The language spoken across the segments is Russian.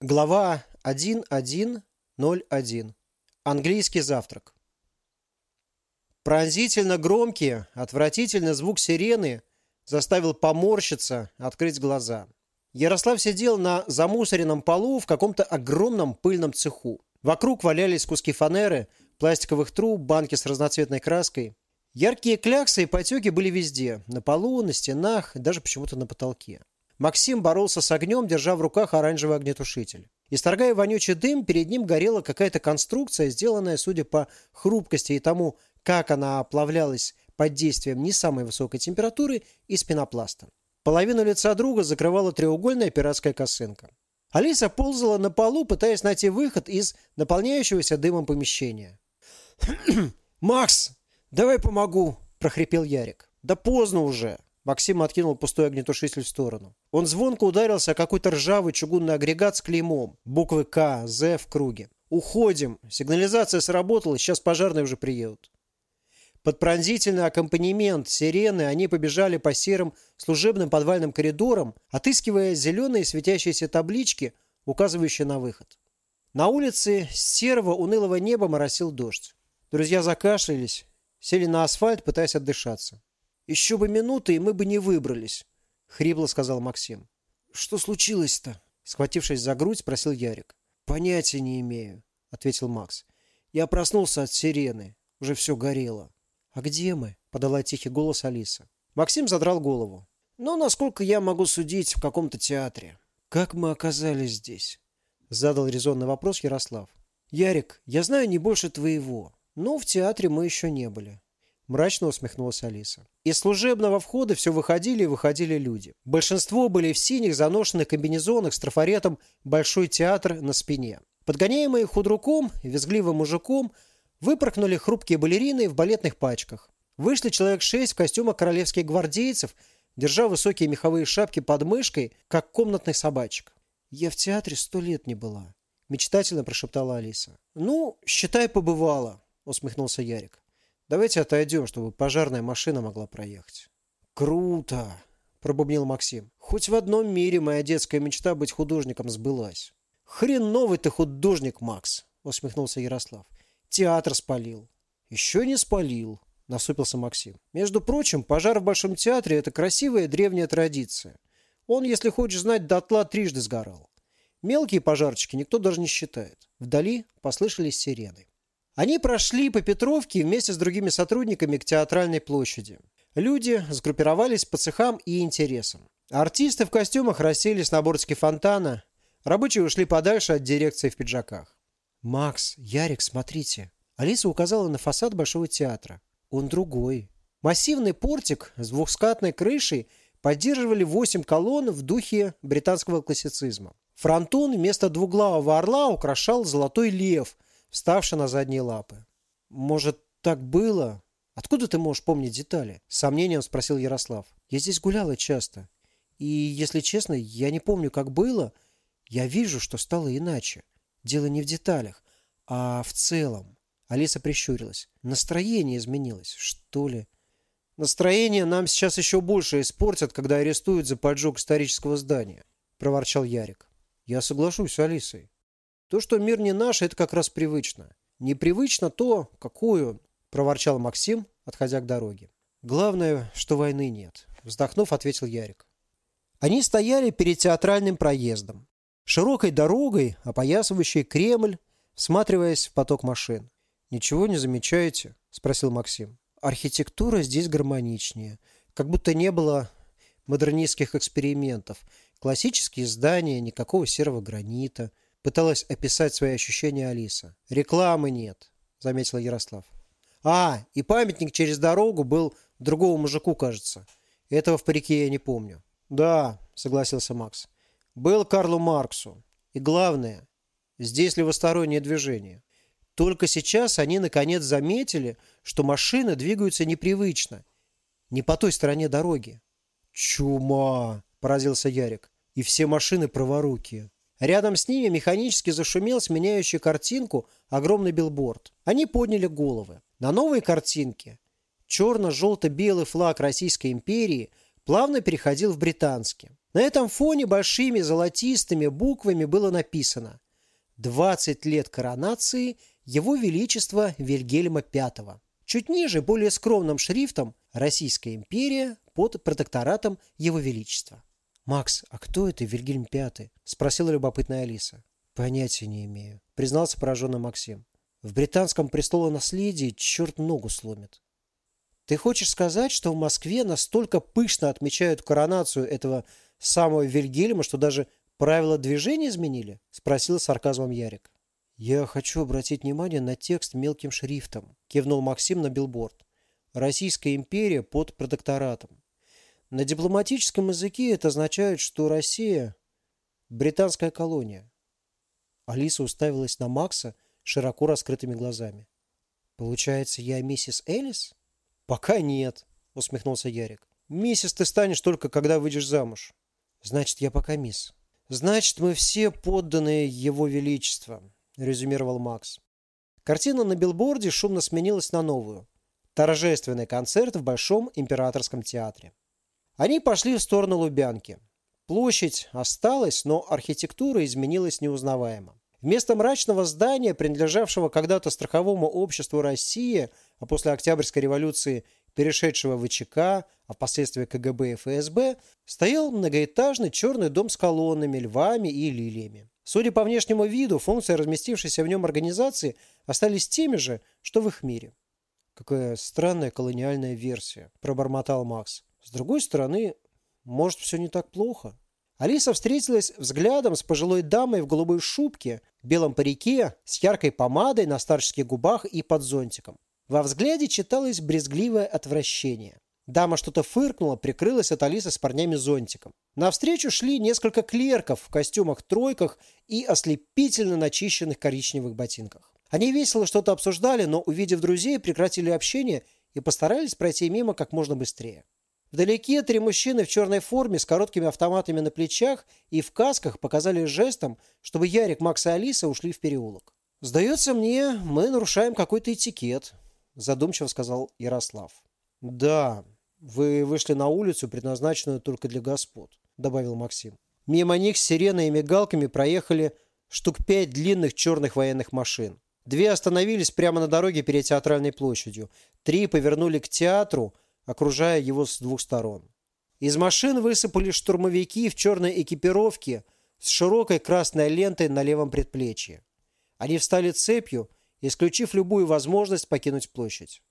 Глава 1.1.01. Английский завтрак. Пронзительно громкий, отвратительный звук сирены заставил поморщиться, открыть глаза. Ярослав сидел на замусоренном полу в каком-то огромном пыльном цеху. Вокруг валялись куски фанеры, пластиковых труб, банки с разноцветной краской. Яркие кляксы и потеки были везде – на полу, на стенах, даже почему-то на потолке. Максим боролся с огнем, держа в руках оранжевый огнетушитель. Исторгая вонючий дым, перед ним горела какая-то конструкция, сделанная, судя по хрупкости и тому, как она оплавлялась под действием не самой высокой температуры, из пенопласта. Половину лица друга закрывала треугольная пиратская косынка. Алиса ползала на полу, пытаясь найти выход из наполняющегося дымом помещения. «Макс, давай помогу!» – прохрипел Ярик. «Да поздно уже!» Максим откинул пустой огнетушитель в сторону. Он звонко ударился о какой-то ржавый чугунный агрегат с клеймом. Буквы К, З в круге. «Уходим! Сигнализация сработала, сейчас пожарные уже приедут». Под пронзительный аккомпанемент сирены они побежали по серым служебным подвальным коридорам, отыскивая зеленые светящиеся таблички, указывающие на выход. На улице серого унылого неба моросил дождь. Друзья закашлялись, сели на асфальт, пытаясь отдышаться. «Еще бы минуты, и мы бы не выбрались», — хрипло сказал Максим. «Что случилось-то?» — схватившись за грудь, спросил Ярик. «Понятия не имею», — ответил Макс. «Я проснулся от сирены. Уже все горело». «А где мы?» — подала тихий голос Алиса. Максим задрал голову. «Ну, насколько я могу судить, в каком-то театре». «Как мы оказались здесь?» — задал резонный вопрос Ярослав. «Ярик, я знаю не больше твоего, но в театре мы еще не были. Мрачно усмехнулась Алиса. Из служебного входа все выходили и выходили люди. Большинство были в синих заношенных комбинезонах с трафаретом «Большой театр» на спине. Подгоняемые худруком, визгливым мужиком, выпорхнули хрупкие балерины в балетных пачках. Вышли человек шесть в костюмах королевских гвардейцев, держа высокие меховые шапки под мышкой, как комнатных собачек. «Я в театре сто лет не была», – мечтательно прошептала Алиса. «Ну, считай, побывала», – усмехнулся Ярик. Давайте отойдем, чтобы пожарная машина могла проехать. Круто, пробубнил Максим. Хоть в одном мире моя детская мечта быть художником сбылась. Хреновый ты художник, Макс, усмехнулся Ярослав. Театр спалил. Еще не спалил, насупился Максим. Между прочим, пожар в Большом театре – это красивая древняя традиция. Он, если хочешь знать, дотла трижды сгорал. Мелкие пожарчики никто даже не считает. Вдали послышались сирены. Они прошли по Петровке вместе с другими сотрудниками к театральной площади. Люди сгруппировались по цехам и интересам. Артисты в костюмах расселись на бортике фонтана. Рабочие ушли подальше от дирекции в пиджаках. «Макс, Ярик, смотрите». Алиса указала на фасад Большого театра. Он другой. Массивный портик с двухскатной крышей поддерживали восемь колонн в духе британского классицизма. Фронтон вместо двуглавого орла украшал золотой лев – вставший на задние лапы. «Может, так было?» «Откуда ты можешь помнить детали?» С сомнением спросил Ярослав. «Я здесь гуляла часто. И, если честно, я не помню, как было. Я вижу, что стало иначе. Дело не в деталях, а в целом». Алиса прищурилась. «Настроение изменилось, что ли?» «Настроение нам сейчас еще больше испортят, когда арестуют за поджог исторического здания», – проворчал Ярик. «Я соглашусь с Алисой. То, что мир не наш, это как раз привычно. Непривычно то, он, проворчал Максим, отходя к дороге. Главное, что войны нет, вздохнув, ответил Ярик. Они стояли перед театральным проездом, широкой дорогой, опоясывающей Кремль, всматриваясь в поток машин. «Ничего не замечаете?» – спросил Максим. «Архитектура здесь гармоничнее, как будто не было модернистских экспериментов. Классические здания, никакого серого гранита – Пыталась описать свои ощущения Алиса. «Рекламы нет», — заметила Ярослав. «А, и памятник через дорогу был другому мужику, кажется. Этого в парике я не помню». «Да», — согласился Макс. «Был Карлу Марксу. И главное, здесь левостороннее движение. Только сейчас они наконец заметили, что машины двигаются непривычно, не по той стороне дороги». «Чума!» – поразился Ярик. «И все машины праворукие». Рядом с ними механически зашумел сменяющий картинку огромный билборд. Они подняли головы. На новой картинке черно-желто-белый флаг Российской империи плавно переходил в британский. На этом фоне большими золотистыми буквами было написано «20 лет коронации Его Величества Вильгельма V». Чуть ниже, более скромным шрифтом «Российская империя под протекторатом Его Величества». «Макс, а кто это Вильгельм V?» – спросила любопытная Алиса. «Понятия не имею», – признался пораженный Максим. «В британском престолонаследии черт ногу сломит». «Ты хочешь сказать, что в Москве настолько пышно отмечают коронацию этого самого Вильгельма, что даже правила движения изменили?» – спросил сарказмом Ярик. «Я хочу обратить внимание на текст мелким шрифтом», – кивнул Максим на билборд. «Российская империя под протекторатом. На дипломатическом языке это означает, что Россия – британская колония». Алиса уставилась на Макса широко раскрытыми глазами. «Получается, я миссис Элис?» «Пока нет», – усмехнулся Ярик. «Миссис ты станешь только, когда выйдешь замуж». Значит, я пока мисс. Значит, мы все подданные Его Величества, резюмировал Макс. Картина на билборде шумно сменилась на новую. Торжественный концерт в Большом императорском театре. Они пошли в сторону Лубянки. Площадь осталась, но архитектура изменилась неузнаваемо. Вместо мрачного здания, принадлежавшего когда-то страховому обществу России, а после Октябрьской революции перешедшего в ВЧК, а впоследствии КГБ и ФСБ, стоял многоэтажный черный дом с колоннами, львами и лилиями. Судя по внешнему виду, функции разместившейся в нем организации остались теми же, что в их мире. «Какая странная колониальная версия», – пробормотал Макс. «С другой стороны, может, все не так плохо?» Алиса встретилась взглядом с пожилой дамой в голубой шубке, белом парике, с яркой помадой на старческих губах и под зонтиком. Во взгляде читалось брезгливое отвращение. Дама что-то фыркнула, прикрылась от Алисы с парнями зонтиком. Навстречу шли несколько клерков в костюмах-тройках и ослепительно начищенных коричневых ботинках. Они весело что-то обсуждали, но, увидев друзей, прекратили общение и постарались пройти мимо как можно быстрее. Вдалеке три мужчины в черной форме с короткими автоматами на плечах и в касках показали жестом, чтобы Ярик, Макс и Алиса ушли в переулок. «Сдается мне, мы нарушаем какой-то этикет», задумчиво сказал Ярослав. Да, вы вышли на улицу, предназначенную только для господ, добавил Максим. Мимо них с сиреной и мигалками проехали штук пять длинных черных военных машин. Две остановились прямо на дороге перед театральной площадью. Три повернули к театру, окружая его с двух сторон. Из машин высыпали штурмовики в черной экипировке с широкой красной лентой на левом предплечье. Они встали цепью исключив любую возможность покинуть площадь.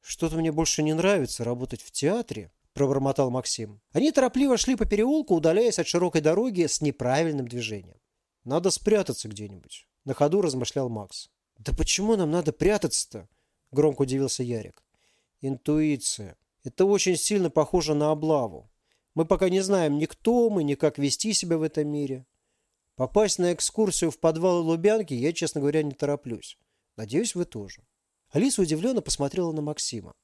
«Что-то мне больше не нравится работать в театре», – пробормотал Максим. Они торопливо шли по переулку, удаляясь от широкой дороги с неправильным движением. «Надо спрятаться где-нибудь», – на ходу размышлял Макс. «Да почему нам надо прятаться-то?» – громко удивился Ярик. «Интуиция. Это очень сильно похоже на облаву. Мы пока не знаем ни кто мы, ни как вести себя в этом мире. Попасть на экскурсию в подвалы Лубянки я, честно говоря, не тороплюсь. Надеюсь, вы тоже. Алиса удивленно посмотрела на Максима.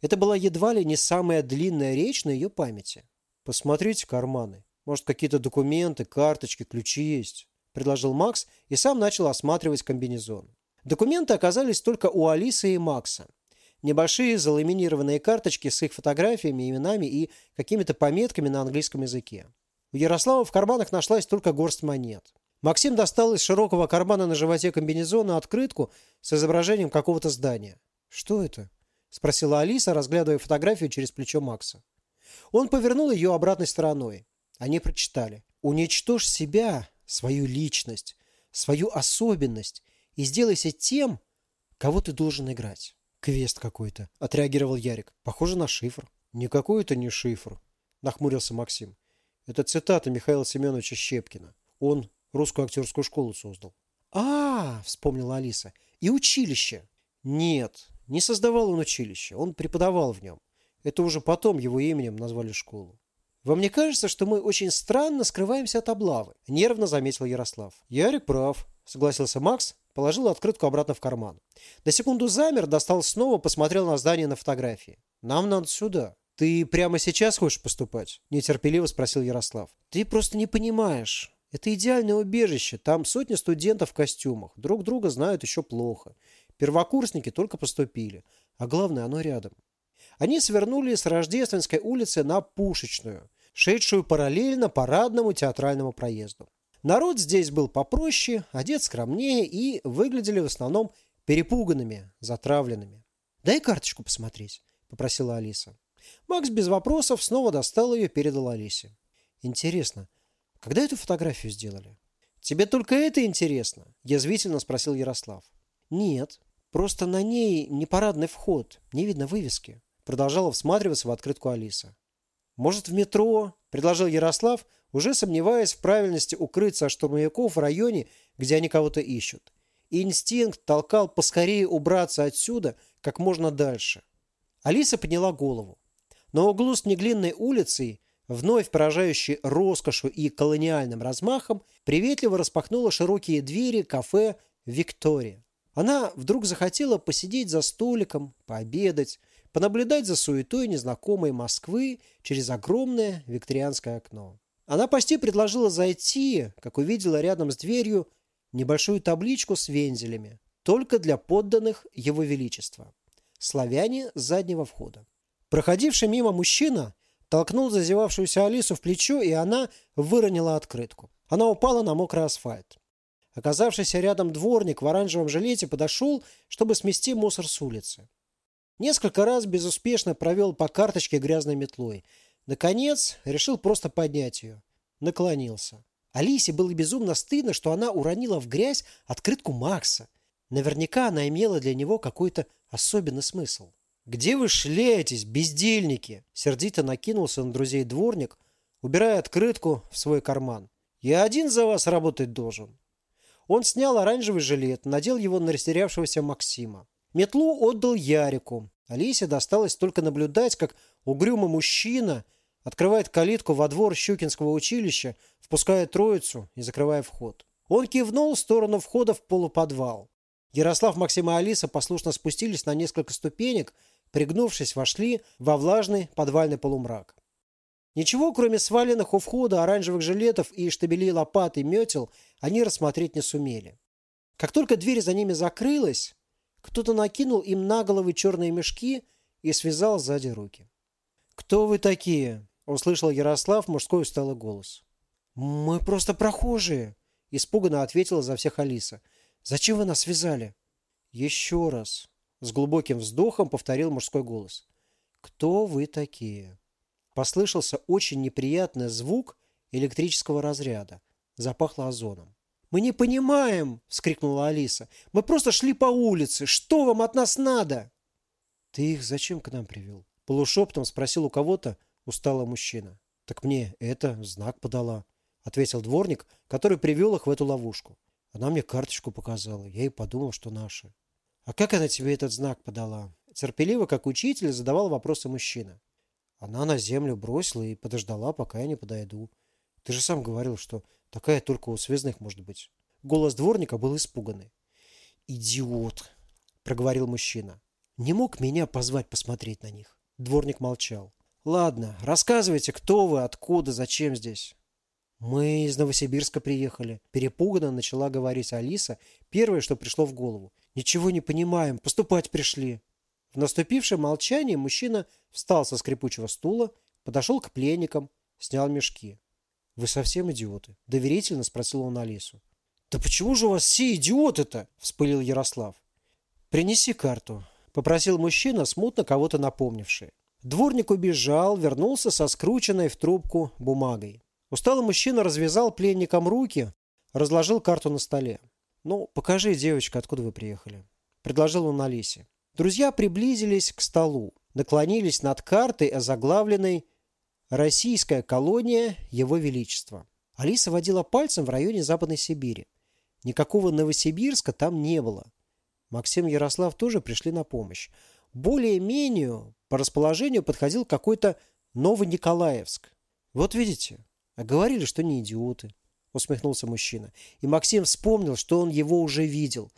Это была едва ли не самая длинная речь на ее памяти. «Посмотрите карманы. Может, какие-то документы, карточки, ключи есть?» – предложил Макс и сам начал осматривать комбинезон. Документы оказались только у Алисы и Макса. Небольшие заламинированные карточки с их фотографиями, именами и какими-то пометками на английском языке. У Ярослава в карманах нашлась только горсть монет. Максим достал из широкого кармана на животе комбинезона открытку с изображением какого-то здания. «Что это?» – спросила Алиса, разглядывая фотографию через плечо Макса. Он повернул ее обратной стороной. Они прочитали. «Уничтожь себя, свою личность, свою особенность и сделайся тем, кого ты должен играть». «Квест какой-то», – отреагировал Ярик. «Похоже на шифр». «Никакой это не шифр», – нахмурился Максим. «Это цитата Михаила Семеновича Щепкина. Он Русскую актерскую школу создал. А, вспомнила Алиса. И училище. Нет, не создавал он училище, он преподавал в нем. Это уже потом его именем назвали школу. «Вам не кажется, что мы очень странно скрываемся от облавы?» – нервно заметил Ярослав. «Ярик прав», – согласился Макс, положил открытку обратно в карман. На секунду замер, достал снова, посмотрел на здание на фотографии. «Нам надо сюда». «Ты прямо сейчас хочешь поступать?» – нетерпеливо спросил Ярослав. «Ты просто не понимаешь. Это идеальное убежище. Там сотни студентов в костюмах. Друг друга знают еще плохо. Первокурсники только поступили. А главное, оно рядом. Они свернули с Рождественской улицы на Пушечную. шедшую параллельно парадному театральному проезду. Народ здесь был попроще, одет скромнее и выглядели в основном перепуганными, затравленными. «Дай карточку посмотреть», – попросила Алиса. Макс без вопросов снова достал ее и передал Алисе. «Интересно, когда эту фотографию сделали?» «Тебе только это интересно?» – язвительно спросил Ярослав. «Нет, просто на ней не парадный вход, не видно вывески», – продолжала всматриваться в открытку Алиса. «Может, в метро?» – предложил Ярослав, уже сомневаясь в правильности укрыться от штурмовиков в районе, где они кого-то ищут. Инстинкт толкал поскорее убраться отсюда как можно дальше. Алиса подняла голову. На углу с Неглинной улицей, вновь поражающей роскошью и колониальным размахом, приветливо распахнула широкие двери кафе «Виктория». Она вдруг захотела посидеть за столиком, пообедать, понаблюдать за суетой незнакомой Москвы через огромное викторианское окно. Она почти предложила зайти, как увидела рядом с дверью небольшую табличку с вензелями, только для подданных Его Величества. Славяне с заднего входа. Проходивший мимо мужчина толкнул зазевавшуюся Алису в плечо, и она выронила открытку. Она упала на мокрый асфальт. Оказавшийся рядом дворник в оранжевом жилете подошел, чтобы смести мусор с улицы. Несколько раз безуспешно провел по карточке грязной метлой – Наконец, решил просто поднять ее. Наклонился. Алисе было безумно стыдно, что она уронила в грязь открытку Макса. Наверняка она имела для него какой-то особенный смысл. «Где вы шляетесь, бездельники?» Сердито накинулся на друзей дворник, убирая открытку в свой карман. «Я один за вас работать должен». Он снял оранжевый жилет, надел его на растерявшегося Максима. Метлу отдал Ярику. Алисе досталось только наблюдать, как угрюмый мужчина – Открывает калитку во двор Щукинского училища, впуская троицу и закрывая вход. Он кивнул в сторону входа в полуподвал. Ярослав, Максим и Алиса послушно спустились на несколько ступенек, пригнувшись, вошли во влажный подвальный полумрак. Ничего, кроме сваленных у входа оранжевых жилетов и штабелей лопат и метел, они рассмотреть не сумели. Как только дверь за ними закрылась, кто-то накинул им на головы черные мешки и связал сзади руки. «Кто вы такие?» услышал Ярослав мужской усталый голос. «Мы просто прохожие», – испуганно ответила за всех Алиса. «Зачем вы нас связали?» «Еще раз», – с глубоким вздохом повторил мужской голос. «Кто вы такие?» Послышался очень неприятный звук электрического разряда. Запахло озоном. «Мы не понимаем!» – вскрикнула Алиса. «Мы просто шли по улице. Что вам от нас надо?» «Ты их зачем к нам привел?» Полушептом спросил у кого-то, устала мужчина. «Так мне это знак подала», — ответил дворник, который привел их в эту ловушку. Она мне карточку показала, я и подумал, что наша. «А как она тебе этот знак подала?» Терпеливо, как учитель, задавал вопросы мужчина. Она на землю бросила и подождала, пока я не подойду. Ты же сам говорил, что такая только у связных может быть. Голос дворника был испуганный. «Идиот!» – проговорил мужчина. «Не мог меня позвать посмотреть на них?» Дворник молчал. Ладно, рассказывайте, кто вы, откуда, зачем здесь. Мы из Новосибирска приехали. Перепуганно начала говорить Алиса, первое, что пришло в голову. Ничего не понимаем, поступать пришли. В наступившем молчании мужчина встал со скрипучего стула, подошел к пленникам, снял мешки. «Вы совсем идиоты?» – доверительно спросил он Алису. «Да почему же у вас все идиоты-то?» – вспылил Ярослав. «Принеси карту», – попросил мужчина, смутно кого-то напомнивший. Дворник убежал, вернулся со скрученной в трубку бумагой. Усталый мужчина развязал пленникам руки, разложил карту на столе. «Ну, покажи, девочка, откуда вы приехали», – предложил он Алисе. Друзья приблизились к столу, наклонились над картой, озаглавленной «Российская колония Его Величества». Алиса водила пальцем в районе Западной Сибири. Никакого Новосибирска там не было. Максим и Ярослав тоже пришли на помощь. Более-менее по расположению подходил какой-то Новониколаевск. Вот видите, а говорили, что не идиоты, усмехнулся мужчина. И Максим вспомнил, что он его уже видел.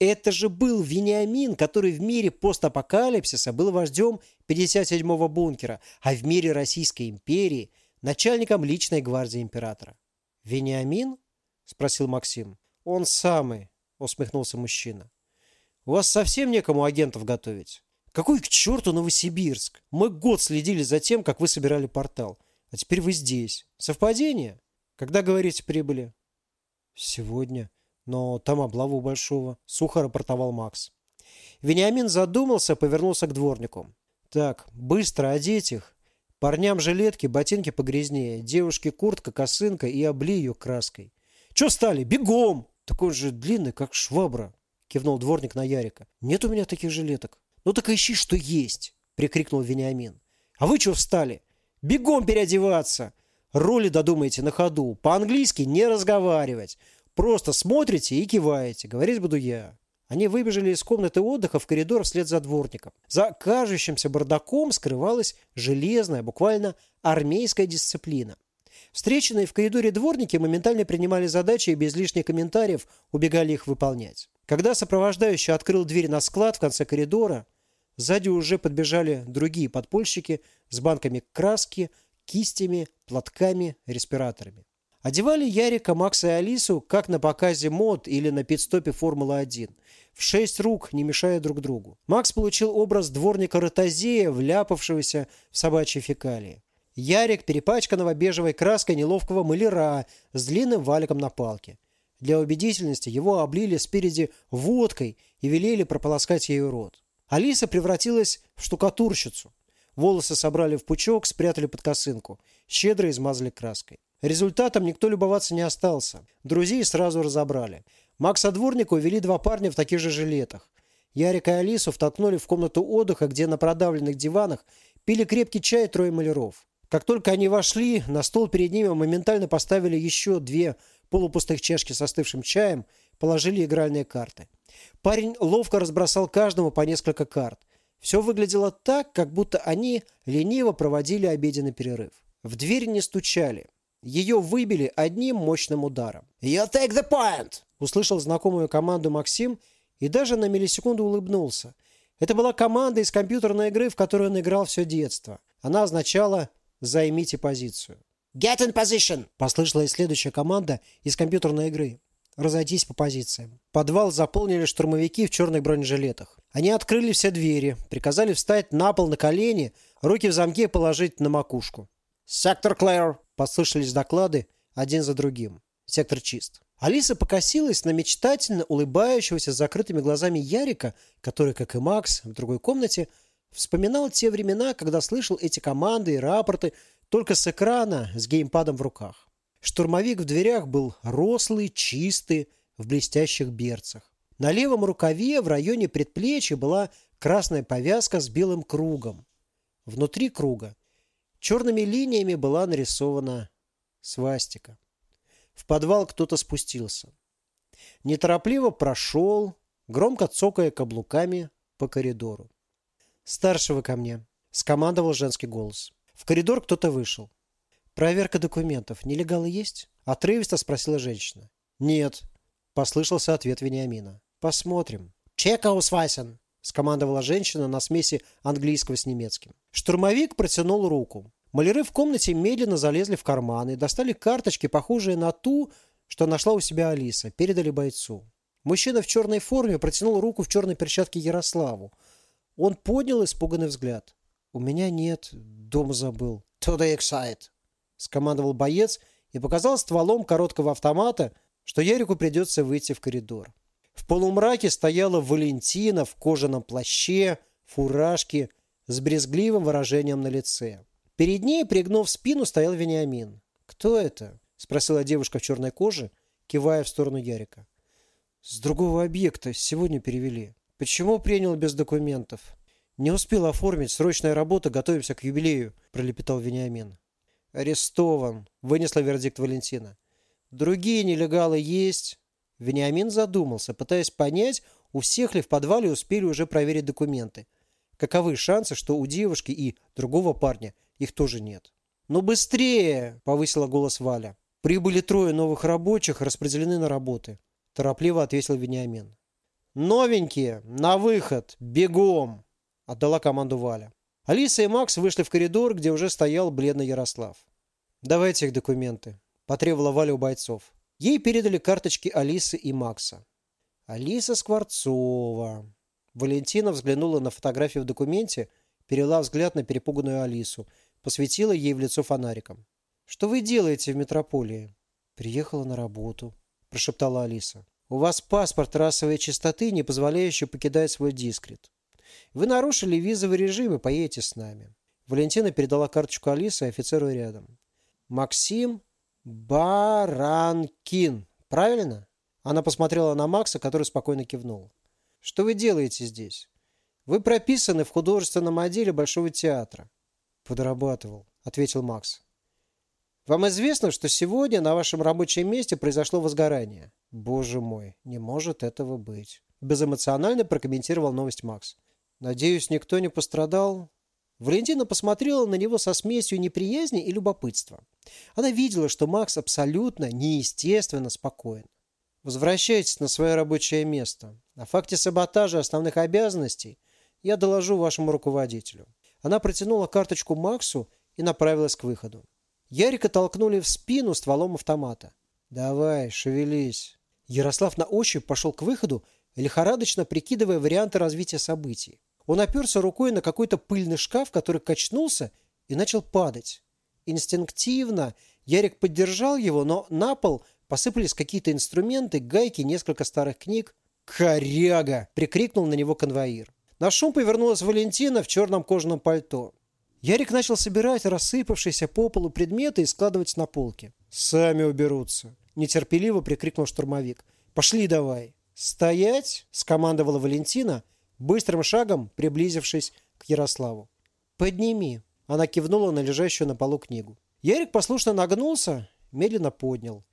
Это же был Вениамин, который в мире постапокалипсиса был вождем 57-го бункера, а в мире Российской империи начальником личной гвардии императора. «Вениамин?» – спросил Максим. «Он самый», – усмехнулся мужчина. «У вас совсем некому агентов готовить?» Какой к черту Новосибирск? Мы год следили за тем, как вы собирали портал. А теперь вы здесь. Совпадение? Когда, говорите, прибыли? Сегодня. Но там облаву большого. Сухо рапортовал Макс. Вениамин задумался, повернулся к дворнику. Так, быстро одеть их. Парням жилетки, ботинки погрязнее. Девушке куртка, косынка и обли ее краской. Че стали? Бегом! Такой же длинный, как швабра. Кивнул дворник на Ярика. Нет у меня таких жилеток. Ну так ищи, что есть. Прикрикнул Вениамин. А вы что встали? Бегом переодеваться. Роли додумайте на ходу. По-английски не разговаривать. Просто смотрите и киваете. Говорить буду я. Они выбежали из комнаты отдыха в коридор вслед за дворником. За кажущимся бардаком скрывалась железная, буквально армейская дисциплина. Встреченные в коридоре дворники моментально принимали задачи и без лишних комментариев убегали их выполнять. Когда сопровождающий открыл дверь на склад в конце коридора, сзади уже подбежали другие подпольщики с банками краски, кистями, платками, респираторами. Одевали Ярика, Макса и Алису, как на показе мод или на пидстопе Формулы-1. В шесть рук, не мешая друг другу. Макс получил образ дворника ротозея, вляпавшегося в собачьи фекалии. Ярик перепачканного бежевой краской неловкого маляра с длинным валиком на палке. Для убедительности его облили спереди водкой и велели прополоскать ею рот. Алиса превратилась в штукатурщицу. Волосы собрали в пучок, спрятали под косынку. Щедро измазали краской. Результатом никто любоваться не остался. Друзей сразу разобрали. Макса Дворника увели два парня в таких же жилетах. Ярика и Алису втолкнули в комнату отдыха, где на продавленных диванах пили крепкий чай трое маляров. Как только они вошли, на стол перед ними моментально поставили еще две полупустых чашки с остывшим чаем, положили игральные карты. Парень ловко разбросал каждому по несколько карт. Все выглядело так, как будто они лениво проводили обеденный перерыв. В дверь не стучали. Ее выбили одним мощным ударом. «You take the point!» Услышал знакомую команду Максим и даже на миллисекунду улыбнулся. Это была команда из компьютерной игры, в которую он играл все детство. Она означала «займите позицию». «Get in position!» Послышалась следующая команда из компьютерной игры. Разойтись по позициям. Подвал заполнили штурмовики в черных бронежилетах. Они открыли все двери, приказали встать на пол на колени, руки в замке положить на макушку. «Сектор clear!» Послышались доклады один за другим. Сектор чист. Алиса покосилась на мечтательно улыбающегося с закрытыми глазами Ярика, который, как и Макс, в другой комнате, вспоминал те времена, когда слышал эти команды и рапорты только с экрана с геймпадом в руках. Штурмовик в дверях был рослый, чистый, в блестящих берцах. На левом рукаве в районе предплечья была красная повязка с белым кругом. Внутри круга Черными линиями была нарисована свастика. В подвал кто-то спустился. Неторопливо прошел, громко цокая каблуками по коридору. «Старшего ко мне», – скомандовал женский голос. В коридор кто-то вышел. «Проверка документов. Нелегалы есть?» – отрывисто спросила женщина. «Нет», – послышался ответ Вениамина. «Посмотрим». «Чека усвайсен», – скомандовала женщина на смеси английского с немецким. Штурмовик протянул руку. Маляры в комнате медленно залезли в карманы, достали карточки, похожие на ту, что нашла у себя Алиса, передали бойцу. Мужчина в черной форме протянул руку в черной перчатке Ярославу. Он поднял испуганный взгляд. «У меня нет, дома забыл». «To the excited», — скомандовал боец и показал стволом короткого автомата, что Ярику придется выйти в коридор. В полумраке стояла Валентина в кожаном плаще, фуражке, с брезгливым выражением на лице. Перед ней, пригнув спину, стоял Вениамин. «Кто это?» – спросила девушка в черной коже, кивая в сторону Ярика. «С другого объекта. Сегодня перевели. Почему принял без документов?» «Не успел оформить. Срочная работа. Готовимся к юбилею», – пролепетал Вениамин. «Арестован», – вынесла вердикт Валентина. «Другие нелегалы есть?» Вениамин задумался, пытаясь понять, у всех ли в подвале успели уже проверить документы. Каковы шансы, что у девушки и другого парня их тоже нет. «Ну быстрее!» – повысила голос Валя. «Прибыли трое новых рабочих, распределены на работы», – торопливо ответил Вениамин. «Новенькие! На выход! Бегом!» – отдала команду Валя. Алиса и Макс вышли в коридор, где уже стоял бледный Ярослав. «Давайте их документы», – потребовала Валя у бойцов. Ей передали карточки Алисы и Макса. Алиса Скворцова. Валентина взглянула на фотографию в документе, перела взгляд на перепуганную Алису. посветила ей в лицо фонариком. «Что вы делаете в метрополии?» «Приехала на работу», – прошептала Алиса. «У вас паспорт расовой чистоты, не позволяющий покидать свой дискрет. Вы нарушили визовый режим и поедете с нами». Валентина передала карточку Алисы офицеру рядом. «Максим Баранкин. Правильно?» Она посмотрела на Макса, который спокойно кивнул. «Что вы делаете здесь? Вы прописаны в художественном отделе Большого театра». «Подрабатывал», — ответил Макс. «Вам известно, что сегодня на вашем рабочем месте произошло возгорание?» «Боже мой, не может этого быть», — безэмоционально прокомментировал новость Макс. «Надеюсь, никто не пострадал?» Валентина посмотрела на него со смесью неприязни и любопытства. Она видела, что Макс абсолютно неестественно спокоен. Возвращайтесь на свое рабочее место. О факте саботажа основных обязанностей я доложу вашему руководителю. Она протянула карточку Максу и направилась к выходу. Ярика толкнули в спину стволом автомата. «Давай, шевелись». Ярослав на ощупь пошел к выходу, лихорадочно прикидывая варианты развития событий. Он оперся рукой на какой-то пыльный шкаф, который качнулся и начал падать. Инстинктивно Ярик поддержал его, но на пол Посыпались какие-то инструменты, гайки, несколько старых книг. «Коряга!» – прикрикнул на него конвоир. На шум повернулась Валентина в черном кожаном пальто. Ярик начал собирать рассыпавшиеся по полу предметы и складывать на полке. «Сами уберутся!» – нетерпеливо прикрикнул штурмовик. «Пошли давай!» «Стоять!» – скомандовала Валентина, быстрым шагом приблизившись к Ярославу. «Подними!» – она кивнула на лежащую на полу книгу. Ярик послушно нагнулся, медленно поднял.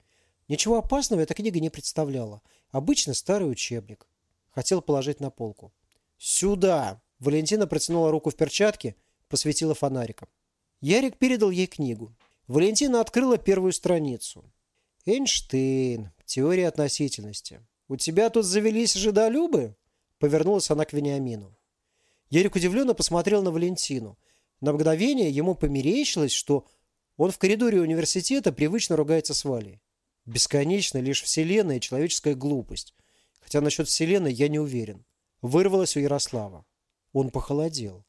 Ничего опасного эта книга не представляла. Обычный старый учебник. Хотел положить на полку. «Сюда!» Валентина протянула руку в перчатке, посветила фонариком. Ярик передал ей книгу. Валентина открыла первую страницу. «Эйнштейн. Теория относительности. У тебя тут завелись жидолюбы?» Повернулась она к Вениамину. Ярик удивленно посмотрел на Валентину. На мгновение ему померещилось, что он в коридоре университета привычно ругается с Валей. Бесконечно лишь Вселенная и человеческая глупость. Хотя насчет Вселенной я не уверен. Вырвалось у Ярослава. Он похолодел.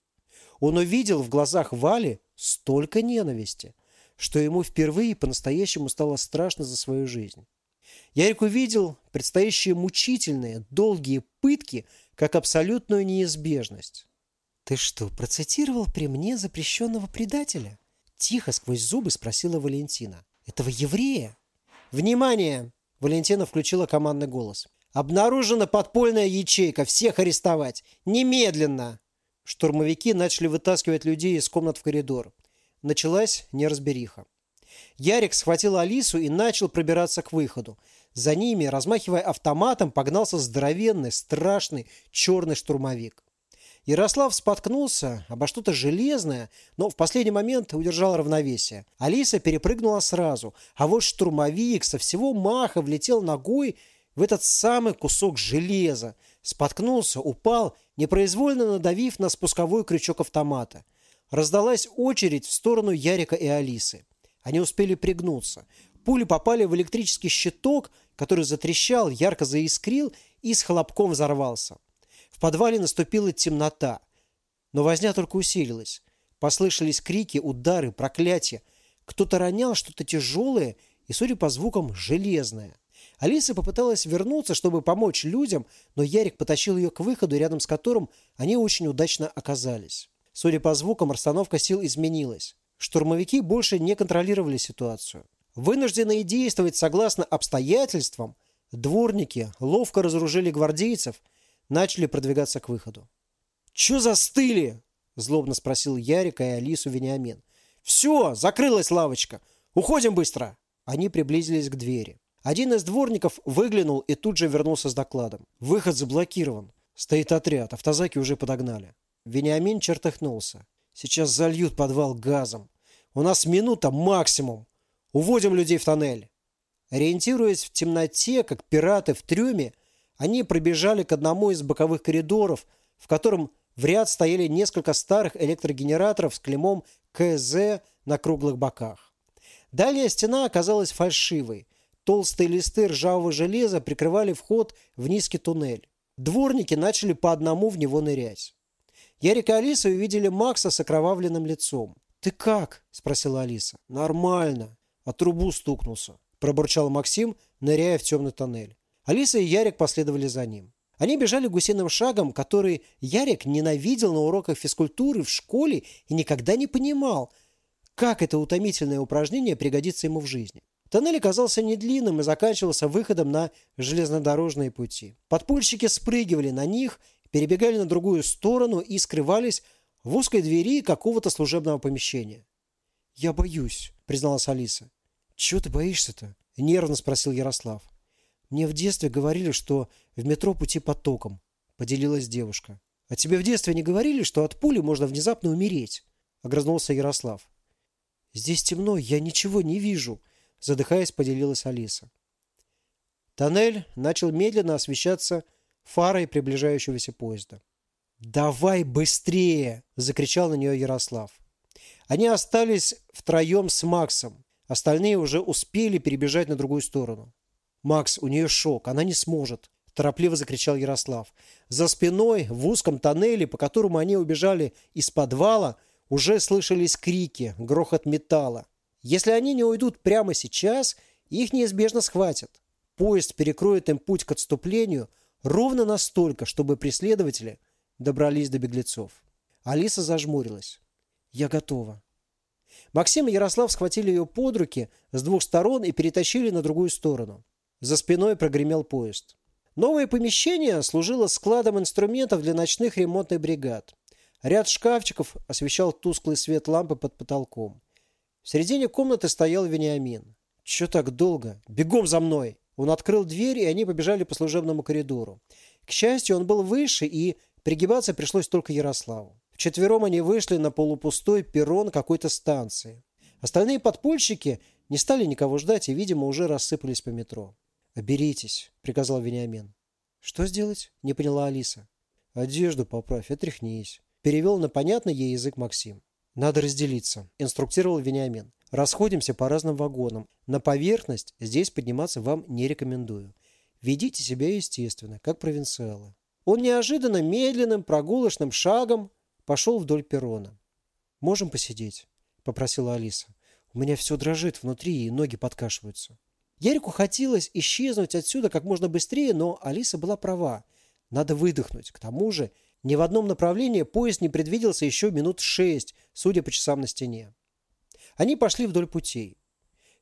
Он увидел в глазах Вали столько ненависти, что ему впервые по-настоящему стало страшно за свою жизнь. Ярик увидел предстоящие мучительные, долгие пытки как абсолютную неизбежность. «Ты что, процитировал при мне запрещенного предателя?» Тихо сквозь зубы спросила Валентина. «Этого еврея?» «Внимание!» – Валентина включила командный голос. «Обнаружена подпольная ячейка. Всех арестовать! Немедленно!» Штурмовики начали вытаскивать людей из комнат в коридор. Началась неразбериха. Ярик схватил Алису и начал пробираться к выходу. За ними, размахивая автоматом, погнался здоровенный, страшный черный штурмовик. Ярослав споткнулся обо что-то железное, но в последний момент удержал равновесие. Алиса перепрыгнула сразу, а вот штурмовик со всего маха влетел ногой в этот самый кусок железа. Споткнулся, упал, непроизвольно надавив на спусковой крючок автомата. Раздалась очередь в сторону Ярика и Алисы. Они успели пригнуться. Пули попали в электрический щиток, который затрещал, ярко заискрил и с хлопком взорвался. В подвале наступила темнота, но возня только усилилась. Послышались крики, удары, проклятия. Кто-то ронял что-то тяжелое и, судя по звукам, железное. Алиса попыталась вернуться, чтобы помочь людям, но Ярик потащил ее к выходу, рядом с которым они очень удачно оказались. Судя по звукам, расстановка сил изменилась. Штурмовики больше не контролировали ситуацию. Вынужденные действовать согласно обстоятельствам, дворники ловко разоружили гвардейцев – начали продвигаться к выходу. «Чё застыли?» – злобно спросил Ярика и Алису Вениамин. «Все, закрылась лавочка. Уходим быстро!» Они приблизились к двери. Один из дворников выглянул и тут же вернулся с докладом. «Выход заблокирован. Стоит отряд. Автозаки уже подогнали». Вениамин чертыхнулся. «Сейчас зальют подвал газом. У нас минута максимум. Уводим людей в тоннель». Ориентируясь в темноте, как пираты в трюме, они пробежали к одному из боковых коридоров, в котором в ряд стояли несколько старых электрогенераторов с клеймом КЗ на круглых боках. Дальняя стена оказалась фальшивой. Толстые листы ржавого железа прикрывали вход в низкий туннель. Дворники начали по одному в него нырять. Ярик и Алиса увидели Макса с окровавленным лицом. «Ты как?» – спросила Алиса. «Нормально. А трубу стукнулся», – пробурчал Максим, ныряя в темный тоннель. Алиса и Ярик последовали за ним. Они бежали гусиным шагом, который Ярик ненавидел на уроках физкультуры в школе и никогда не понимал, как это утомительное упражнение пригодится ему в жизни. Тоннель оказался недлинным и заканчивался выходом на железнодорожные пути. Подпольщики спрыгивали на них, перебегали на другую сторону и скрывались в узкой двери какого-то служебного помещения. «Я боюсь», — призналась Алиса. «Чего ты боишься-то?» — нервно спросил Ярослав. «Мне в детстве говорили, что в метро пути потоком», — поделилась девушка. «А тебе в детстве не говорили, что от пули можно внезапно умереть?» — огрызнулся Ярослав. «Здесь темно, я ничего не вижу», — задыхаясь, поделилась Алиса. Тоннель начал медленно освещаться фарой приближающегося поезда. «Давай быстрее!» – закричал на нее Ярослав. Они остались втроем с Максом. Остальные уже успели перебежать на другую сторону. «Макс, у нее шок, она не сможет», – торопливо закричал Ярослав. За спиной, в узком тоннеле, по которому они убежали из подвала, уже слышались крики, грохот металла. Если они не уйдут прямо сейчас, их неизбежно схватят. Поезд перекроет им путь к отступлению ровно настолько, чтобы преследователи добрались до беглецов. Алиса зажмурилась. «Я готова». Максим и Ярослав схватили ее под руки с двух сторон и перетащили на другую сторону. За спиной прогремел поезд. Новое помещение служило складом инструментов для ночных ремонтных бригад. Ряд шкафчиков освещал тусклый свет лампы под потолком. В середине комнаты стоял Вениамин. «Че так долго? Бегом за мной!» Он открыл дверь, и они побежали по служебному коридору. К счастью, он был выше, и пригибаться пришлось только Ярославу. Вчетвером они вышли на полупустой перрон какой-то станции. Остальные подпольщики не стали никого ждать и, видимо, уже рассыпались по метро. «Оберитесь», — приказал Вениамин. «Что сделать?» — не поняла Алиса. «Одежду поправь, отряхнись», — перевел на понятный ей язык Максим. «Надо разделиться», – инструктировал Вениамин. «Расходимся по разным вагонам. На поверхность здесь подниматься вам не рекомендую. Ведите себя естественно, как провинциалы». Он неожиданно медленным прогулочным шагом пошел вдоль перрона. «Можем посидеть?» – попросила Алиса. «У меня все дрожит внутри и ноги подкашиваются». Ярику хотелось исчезнуть отсюда как можно быстрее, но Алиса была права. Надо выдохнуть. К тому же ни в одном направлении поезд не предвиделся еще минут шесть, судя по часам на стене. Они пошли вдоль путей.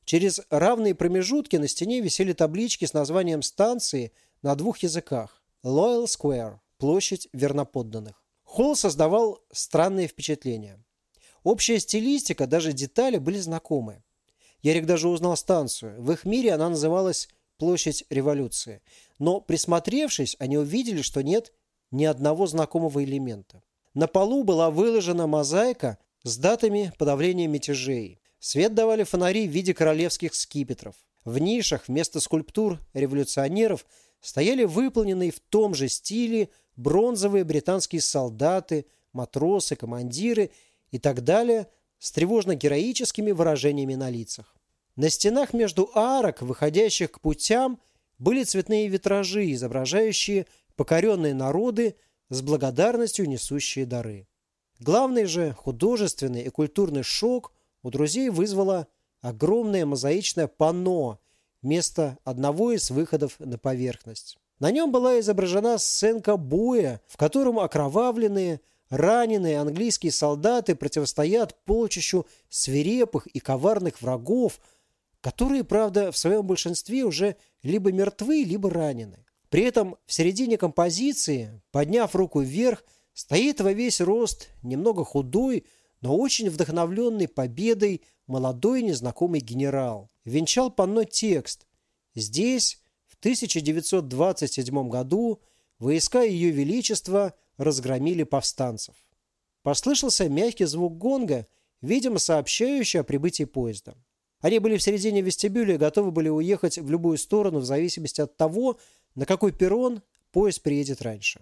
Через равные промежутки на стене висели таблички с названием станции на двух языках. Loyal Square – площадь верноподданных. Холл создавал странные впечатления. Общая стилистика, даже детали были знакомы. Ярик даже узнал станцию. В их мире она называлась Площадь революции. Но присмотревшись, они увидели, что нет ни одного знакомого элемента. На полу была выложена мозаика с датами подавления мятежей. Свет давали фонари в виде королевских скипетров. В нишах вместо скульптур революционеров стояли выполненные в том же стиле бронзовые британские солдаты, матросы, командиры и так далее с тревожно-героическими выражениями на лицах. На стенах между арок, выходящих к путям, были цветные витражи, изображающие покоренные народы с благодарностью несущие дары. Главный же художественный и культурный шок у друзей вызвало огромное мозаичное панно вместо одного из выходов на поверхность. На нем была изображена сценка боя, в котором окровавленные, раненые английские солдаты противостоят полчищу свирепых и коварных врагов, которые, правда, в своем большинстве уже либо мертвы, либо ранены. При этом в середине композиции, подняв руку вверх, стоит во весь рост, немного худой, но очень вдохновленный победой молодой незнакомый генерал. Венчал панно текст. Здесь, в 1927 году, войска Ее Величества разгромили повстанцев. Послышался мягкий звук гонга, видимо, сообщающий о прибытии поезда. Они были в середине вестибюля и готовы были уехать в любую сторону в зависимости от того, на какой перрон поезд приедет раньше.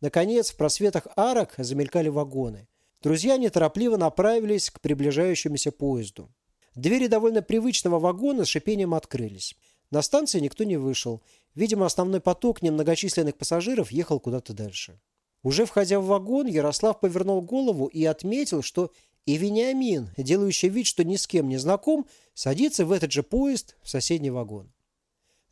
Наконец, в просветах арок замелькали вагоны. Друзья неторопливо направились к приближающемуся поезду. Двери довольно привычного вагона с шипением открылись. На станции никто не вышел. Видимо, основной поток немногочисленных пассажиров ехал куда-то дальше. Уже входя в вагон, Ярослав повернул голову и отметил, что И Вениамин, делающий вид, что ни с кем не знаком, садится в этот же поезд в соседний вагон.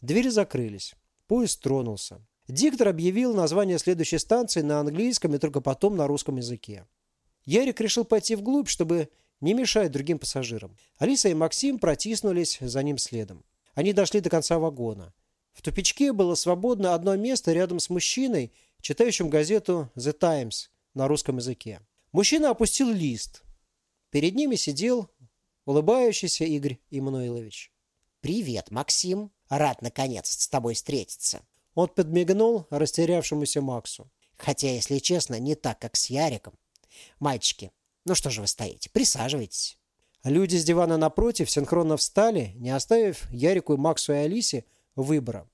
Двери закрылись. Поезд тронулся. Диктор объявил название следующей станции на английском и только потом на русском языке. Ярик решил пойти вглубь, чтобы не мешать другим пассажирам. Алиса и Максим протиснулись за ним следом. Они дошли до конца вагона. В тупичке было свободно одно место рядом с мужчиной, читающим газету «The Times» на русском языке. Мужчина опустил лист. Перед ними сидел улыбающийся Игорь Иммануилович. Привет, Максим. Рад, наконец, с тобой встретиться. Он подмигнул растерявшемуся Максу. Хотя, если честно, не так, как с Яриком. Мальчики, ну что же вы стоите? Присаживайтесь. Люди с дивана напротив синхронно встали, не оставив Ярику, Максу и Алисе выбора.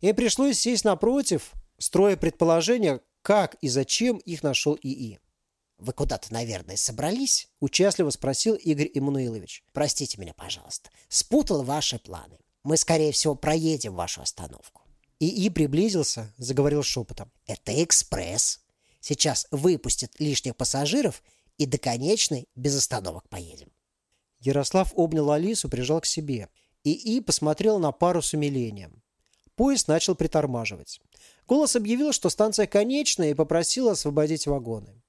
Им пришлось сесть напротив, строя предположения, как и зачем их нашел ИИ. «Вы куда-то, наверное, собрались?» – участливо спросил Игорь Иммануилович. «Простите меня, пожалуйста. Спутал ваши планы. Мы, скорее всего, проедем вашу остановку». ИИ приблизился, заговорил шепотом. «Это экспресс. Сейчас выпустят лишних пассажиров и до конечной без остановок поедем». Ярослав обнял Алису, прижал к себе. ИИ посмотрел на пару с умилением. Поезд начал притормаживать. Голос объявил, что станция конечная, и попросил освободить вагоны.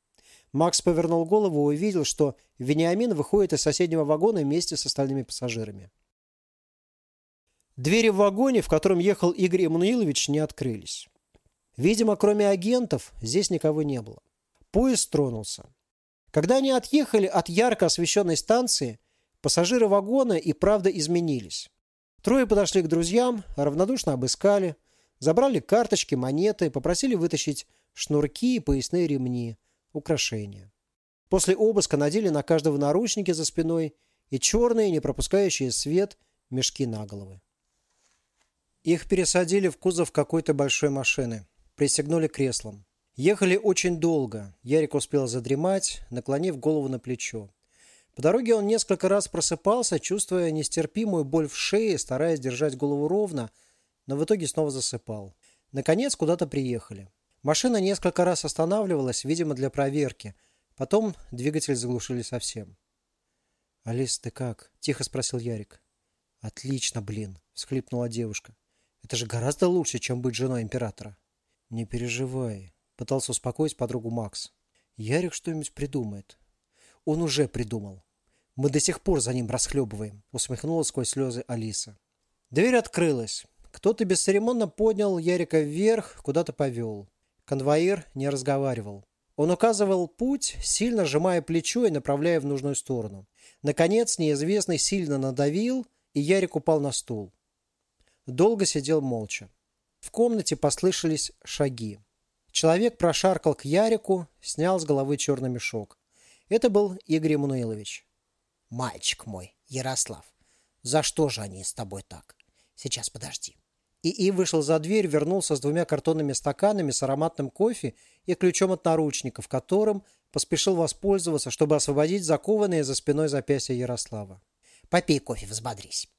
Макс повернул голову и увидел, что Вениамин выходит из соседнего вагона вместе с остальными пассажирами. Двери в вагоне, в котором ехал Игорь Эммануилович, не открылись. Видимо, кроме агентов, здесь никого не было. Поезд тронулся. Когда они отъехали от ярко освещенной станции, пассажиры вагона и правда изменились. Трое подошли к друзьям, равнодушно обыскали, забрали карточки, монеты, попросили вытащить шнурки и поясные ремни – украшения. После обыска надели на каждого наручники за спиной и черные, не пропускающие свет, мешки на головы. Их пересадили в кузов какой-то большой машины, пристегнули креслом. Ехали очень долго. Ярик успел задремать, наклонив голову на плечо. По дороге он несколько раз просыпался, чувствуя нестерпимую боль в шее, стараясь держать голову ровно, но в итоге снова засыпал. Наконец куда-то приехали. Машина несколько раз останавливалась, видимо, для проверки. Потом двигатель заглушили совсем. «Алис, ты как?» – тихо спросил Ярик. «Отлично, блин!» – всхлипнула девушка. «Это же гораздо лучше, чем быть женой императора». «Не переживай», – пытался успокоить подругу Макс. «Ярик что-нибудь придумает». «Он уже придумал. Мы до сих пор за ним расхлебываем», – усмехнулась сквозь слезы Алиса. Дверь открылась. Кто-то бесцеремонно поднял Ярика вверх, куда-то повел. Конвоир не разговаривал. Он указывал путь, сильно сжимая плечо и направляя в нужную сторону. Наконец, неизвестный сильно надавил, и Ярик упал на стул. Долго сидел молча. В комнате послышались шаги. Человек прошаркал к Ярику, снял с головы черный мешок. Это был Игорь Эммануилович. «Мальчик мой, Ярослав, за что же они с тобой так? Сейчас подожди». ИИ вышел за дверь, вернулся с двумя картонными стаканами с ароматным кофе и ключом от наручников, которым поспешил воспользоваться, чтобы освободить закованные за спиной запястья Ярослава. «Попей кофе, взбодрись.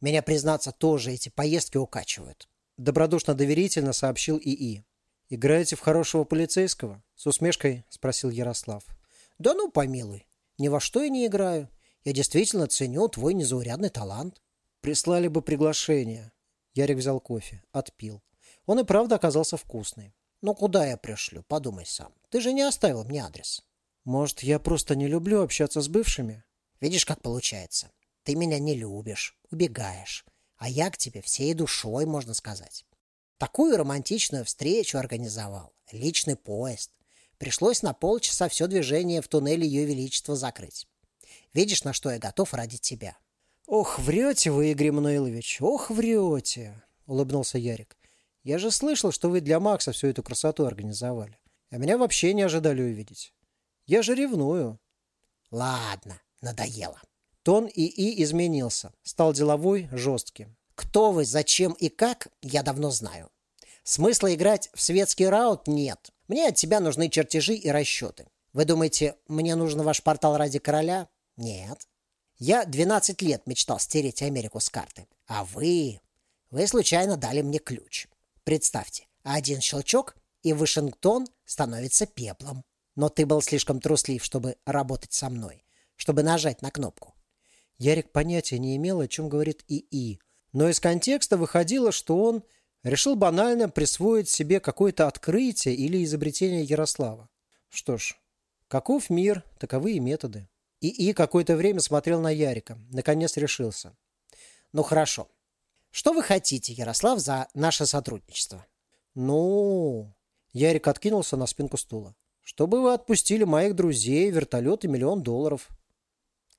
Меня, признаться, тоже эти поездки укачивают», – добродушно-доверительно сообщил ИИ. «Играете в хорошего полицейского?» – с усмешкой спросил Ярослав. «Да ну, помилуй. Ни во что я не играю. Я действительно ценю твой незаурядный талант». «Прислали бы приглашение», Ярик взял кофе, отпил. Он и правда оказался вкусный. «Ну куда я пришлю? Подумай сам. Ты же не оставил мне адрес». «Может, я просто не люблю общаться с бывшими?» «Видишь, как получается. Ты меня не любишь, убегаешь. А я к тебе всей душой, можно сказать. Такую романтичную встречу организовал. Личный поезд. Пришлось на полчаса все движение в туннеле Ее Величества закрыть. Видишь, на что я готов ради тебя. «Ох, врете вы, Игорь Мануилович, ох, врете!» — улыбнулся Ярик. «Я же слышал, что вы для Макса всю эту красоту организовали. А меня вообще не ожидали увидеть. Я же ревную». «Ладно, надоело». Тон ИИ изменился, стал деловой, жестким. «Кто вы, зачем и как, я давно знаю. Смысла играть в светский раут нет. Мне от тебя нужны чертежи и расчеты. Вы думаете, мне нужен ваш портал ради короля? Нет. Я 12 лет мечтал стереть Америку с карты. А вы... Вы случайно дали мне ключ. Представьте, один щелчок, и Вашингтон становится пеплом. Но ты был слишком труслив, чтобы работать со мной. чтобы нажать на кнопку. Ярик понятия не имел, о чем говорит ИИ, но из контекста выходило, что он решил банально присвоить себе какое-то открытие или изобретение Ярослава. Что ж, каков мир, таковы и методы. ИИ какое-то время смотрел на Ярика, наконец решился. Ну хорошо. Что вы хотите, Ярослав, за наше сотрудничество? Ну, Ярик откинулся на спинку стула. Чтобы вы отпустили моих друзей, вертолет и миллион долларов.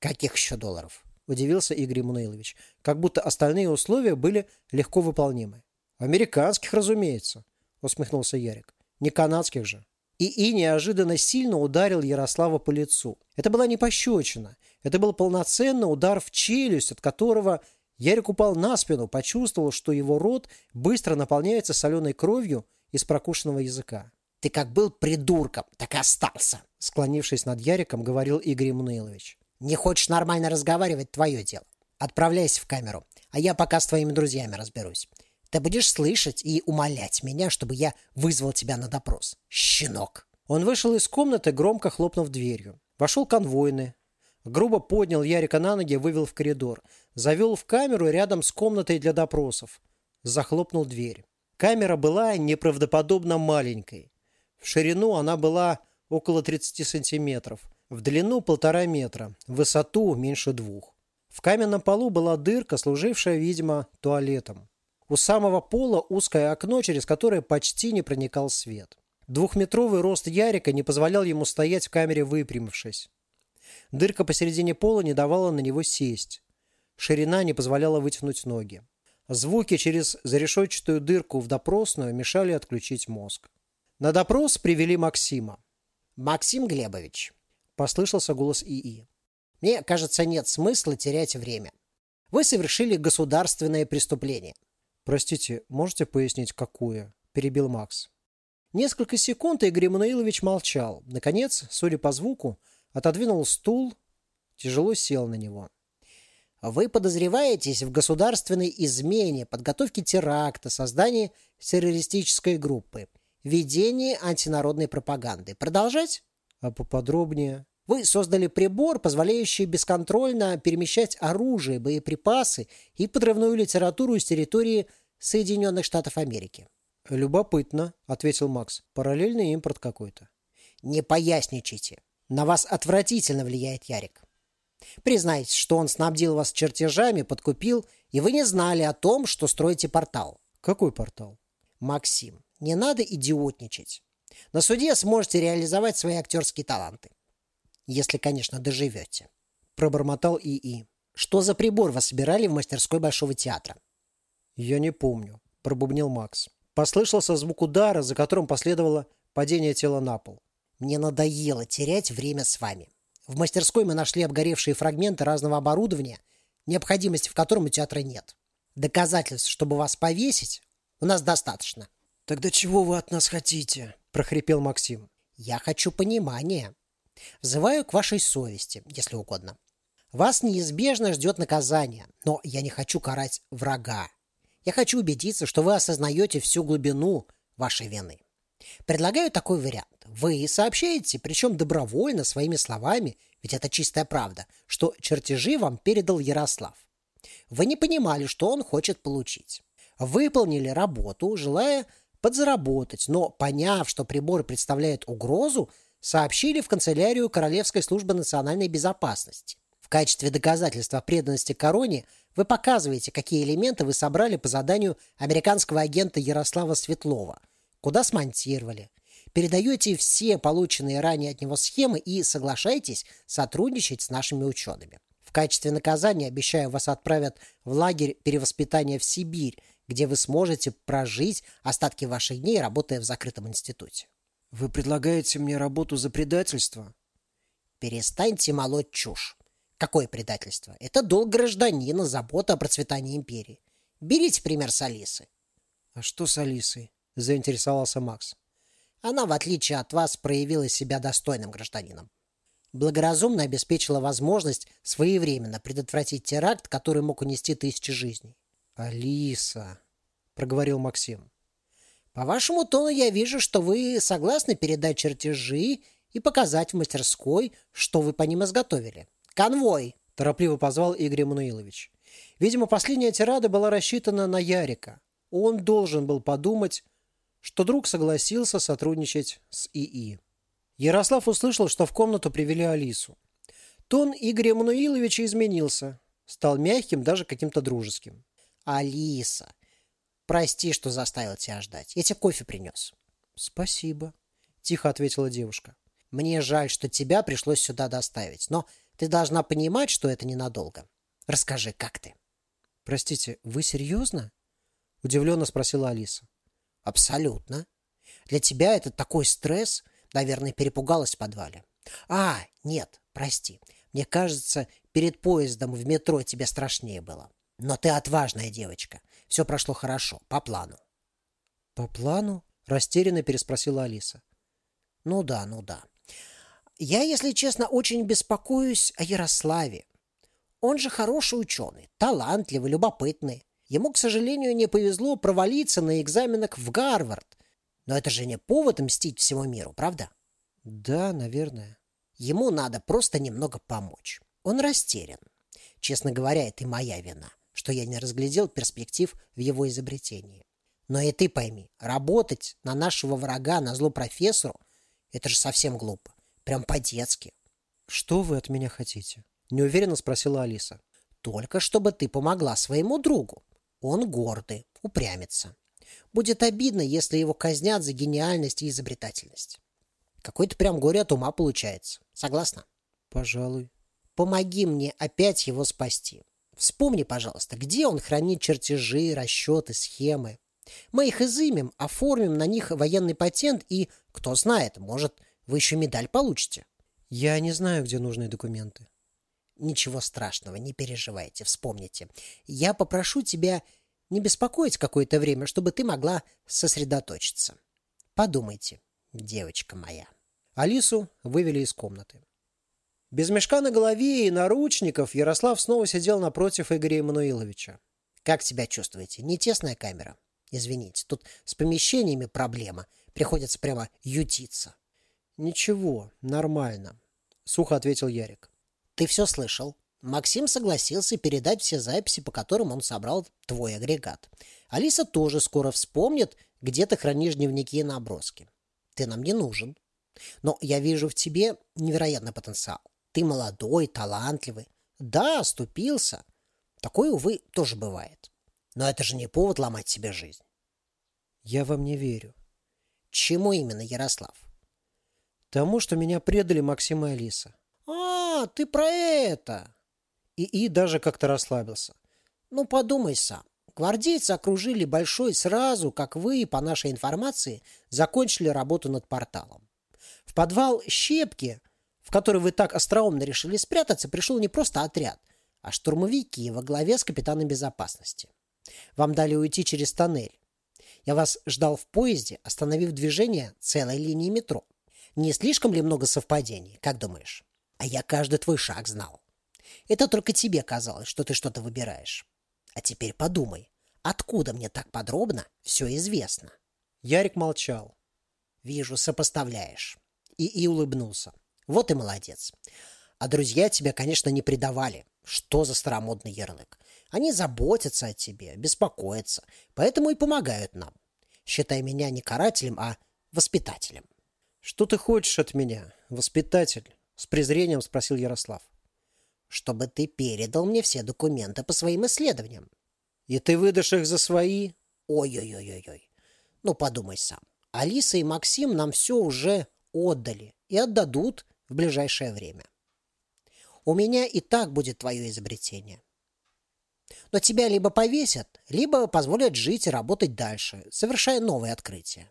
Каких еще долларов? Удивился Игорь Эммануилович. Как будто остальные условия были легко выполнимы. Американских, разумеется, усмехнулся Ярик. Не канадских же. ИИ неожиданно сильно ударил Ярослава по лицу. Это была не пощечина. Это был полноценный удар в челюсть, от которого Ярик упал на спину, почувствовал, что его рот быстро наполняется соленой кровью из прокушенного языка. «Ты как был придурком, так и остался», — склонившись над Яриком, говорил Игорь Эммануилович. «Не хочешь нормально разговаривать, твое дело. Отправляйся в камеру, а я пока с твоими друзьями разберусь. Ты будешь слышать и умолять меня, чтобы я вызвал тебя на допрос. Щенок!» Он вышел из комнаты, громко хлопнув дверью. Вошел конвойный, Грубо поднял Ярика на ноги вывел в коридор. Завел в камеру рядом с комнатой для допросов. Захлопнул дверь. Камера была неправдоподобно маленькой. В ширину она была около 30 сантиметров. В длину полтора метра. В высоту меньше двух. В каменном полу была дырка, служившая, видимо, туалетом. У самого пола узкое окно, через которое почти не проникал свет. Двухметровый рост Ярика не позволял ему стоять в камере выпрямившись. Дырка посередине пола не давала на него сесть. Ширина не позволяла вытянуть ноги. Звуки через зарешетчатую дырку в допросную мешали отключить мозг. На допрос привели Максима. «Максим Глебович», – послышался голос ИИ. «Мне кажется, нет смысла терять время. Вы совершили государственное преступление». «Простите, можете пояснить, какое?» – перебил Макс. Несколько секунд Игорь Эммануилович молчал. Наконец, судя по звуку, отодвинул стул, тяжело сел на него. Вы подозреваетесь в государственной измене, подготовке теракта, создании террористической группы, ведении антинародной пропаганды. Продолжать? А поподробнее? Вы создали прибор, позволяющий бесконтрольно перемещать оружие, боеприпасы и подрывную литературу с территории Соединенных Штатов Америки. «Любопытно», — ответил Макс. «Параллельный импорт какой-то». «Не поясничайте. На вас отвратительно влияет Ярик. Признайтесь, что он снабдил вас чертежами, подкупил, и вы не знали о том, что строите портал. Какой портал? Максим, не надо идиотничать. На суде сможете реализовать свои актерские таланты. Если, конечно, доживете. Пробормотал ИИ. Что за прибор вас собирали в мастерской Большого театра? Я не помню, пробубнил Макс. Послышался звук удара, за которым последовало падение тела на пол. Мне надоело терять время с вами. В мастерской мы нашли обгоревшие фрагменты разного оборудования, необходимости в котором у театра нет. Доказательств, чтобы вас повесить, у нас достаточно. «Тогда чего вы от нас хотите?» – прохрипел Максим. «Я хочу понимания. Взываю к вашей совести, если угодно. Вас неизбежно ждет наказание, но я не хочу карать врага. Я хочу убедиться, что вы осознаете всю глубину вашей вины. Предлагаю такой вариант. Вы сообщаете, причем добровольно, своими словами, ведь это чистая правда, что чертежи вам передал Ярослав. Вы не понимали, что он хочет получить. Выполнили работу, желая подзаработать, но, поняв, что прибор представляет угрозу, сообщили в канцелярию Королевской службы национальной безопасности. В качестве доказательства преданности короне вы показываете, какие элементы вы собрали по заданию американского агента Ярослава Светлова – куда смонтировали. Передаете все полученные ранее от него схемы и соглашаетесь сотрудничать с нашими учеными. В качестве наказания, обещаю, вас отправят в лагерь перевоспитания в Сибирь, где вы сможете прожить остатки ваших дней, работая в закрытом институте. Вы предлагаете мне работу за предательство? Перестаньте молоть чушь. Какое предательство? Это долг гражданина, забота о процветании империи. Берите пример с Алисы. А что с Алисой? – заинтересовался Макс. «Она, в отличие от вас, проявила себя достойным гражданином. Благоразумно обеспечила возможность своевременно предотвратить теракт, который мог унести тысячи жизней». «Алиса», – проговорил Максим. «По вашему тону я вижу, что вы согласны передать чертежи и показать в мастерской, что вы по ним изготовили. Конвой!» – торопливо позвал Игорь Эммануилович. Видимо, последняя тирада была рассчитана на Ярика. Он должен был подумать, что друг согласился сотрудничать с ИИ. Ярослав услышал, что в комнату привели Алису. Тон Игоря Мануиловича изменился, стал мягким, даже каким-то дружеским. «Алиса, прости, что заставил тебя ждать. Я тебе кофе принес». «Спасибо», – тихо ответила девушка. «Мне жаль, что тебя пришлось сюда доставить, но ты должна понимать, что это ненадолго. Расскажи, как ты?» «Простите, вы серьезно?» – удивленно спросила Алиса. Абсолютно. Для тебя это такой стресс. Наверное, перепугалась в подвале. А, нет, прости. Мне кажется, перед поездом в метро тебе страшнее было. Но ты отважная девочка. Все прошло хорошо, по плану. По плану? Растерянно переспросила Алиса. Ну да, ну да. Я, если честно, очень беспокоюсь о Ярославе. Он же хороший ученый, талантливый, любопытный. Ему, к сожалению, не повезло провалиться на экзаменах в Гарвард. Но это же не повод мстить всему миру, правда? Да, наверное. Ему надо просто немного помочь. Он растерян. Честно говоря, это и моя вина, что я не разглядел перспектив в его изобретении. Но и ты пойми, работать на нашего врага, на зло профессору, это же совсем глупо. Прям по-детски. Что вы от меня хотите? Неуверенно спросила Алиса. Только чтобы ты помогла своему другу. Он гордый, упрямится. Будет обидно, если его казнят за гениальность и изобретательность. Какой-то прям горе от ума получается. Согласна? Пожалуй. Помоги мне опять его спасти. Вспомни, пожалуйста, где он хранит чертежи, расчеты, схемы. Мы их изымем, оформим на них военный патент и, кто знает, может, вы еще медаль получите. Я не знаю, где нужные документы. Ничего страшного, не переживайте, вспомните. Я попрошу тебя не беспокоить какое-то время, чтобы ты могла сосредоточиться. Подумайте, девочка моя. Алису вывели из комнаты. Без мешка на голове и наручников Ярослав снова сидел напротив Игоря Эммануиловича. Как себя чувствуете? Не тесная камера? Извините, тут с помещениями проблема. Приходится прямо ютиться. Ничего, нормально, сухо ответил Ярик. Ты все слышал. Максим согласился передать все записи, по которым он собрал твой агрегат. Алиса тоже скоро вспомнит, где ты хранишь дневники и наброски. Ты нам не нужен. Но я вижу в тебе невероятный потенциал. Ты молодой, талантливый. Да, оступился. Такое, увы, тоже бывает. Но это же не повод ломать себе жизнь. Я вам не верю. Чему именно, Ярослав? Тому, что меня предали Максим и Алиса. А, ты про это!» И И даже как-то расслабился. «Ну, подумай сам. Гвардейцы окружили Большой сразу, как вы, по нашей информации, закончили работу над порталом. В подвал Щепки, в который вы так остроумно решили спрятаться, пришел не просто отряд, а штурмовики во главе с капитаном безопасности. Вам дали уйти через тоннель. Я вас ждал в поезде, остановив движение целой линии метро. Не слишком ли много совпадений, как думаешь? А я каждый твой шаг знал. Это только тебе казалось, что ты что-то выбираешь. А теперь подумай, откуда мне так подробно все известно? Ярик молчал. Вижу, сопоставляешь. И, и улыбнулся. Вот и молодец. А друзья тебя, конечно, не предавали. Что за старомодный ярлык? Они заботятся о тебе, беспокоятся, поэтому и помогают нам. Считай меня не карателем, а воспитателем. Что ты хочешь от меня, воспитатель? С презрением спросил Ярослав. Чтобы ты передал мне все документы по своим исследованиям. И ты выдашь их за свои? Ой-ой-ой-ой-ой. Ну, подумай сам. Алиса и Максим нам все уже отдали и отдадут в ближайшее время. У меня и так будет твое изобретение. Но тебя либо повесят, либо позволят жить и работать дальше, совершая новые открытия.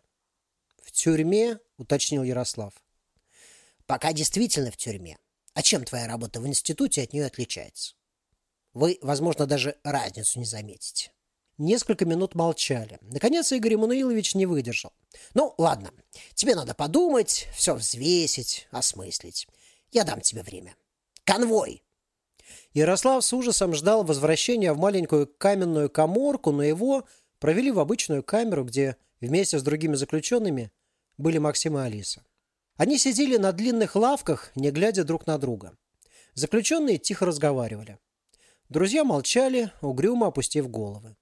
В тюрьме, уточнил Ярослав. Пока действительно в тюрьме. А чем твоя работа в институте от нее отличается? Вы, возможно, даже разницу не заметите. Несколько минут молчали. Наконец Игорь Эммануилович не выдержал. Ну, ладно. Тебе надо подумать, все взвесить, осмыслить. Я дам тебе время. Конвой! Ярослав с ужасом ждал возвращения в маленькую каменную коморку, но его провели в обычную камеру, где вместе с другими заключенными были Максим и Алиса. Они сидели на длинных лавках, не глядя друг на друга. Заключенные тихо разговаривали. Друзья молчали, угрюмо опустив головы.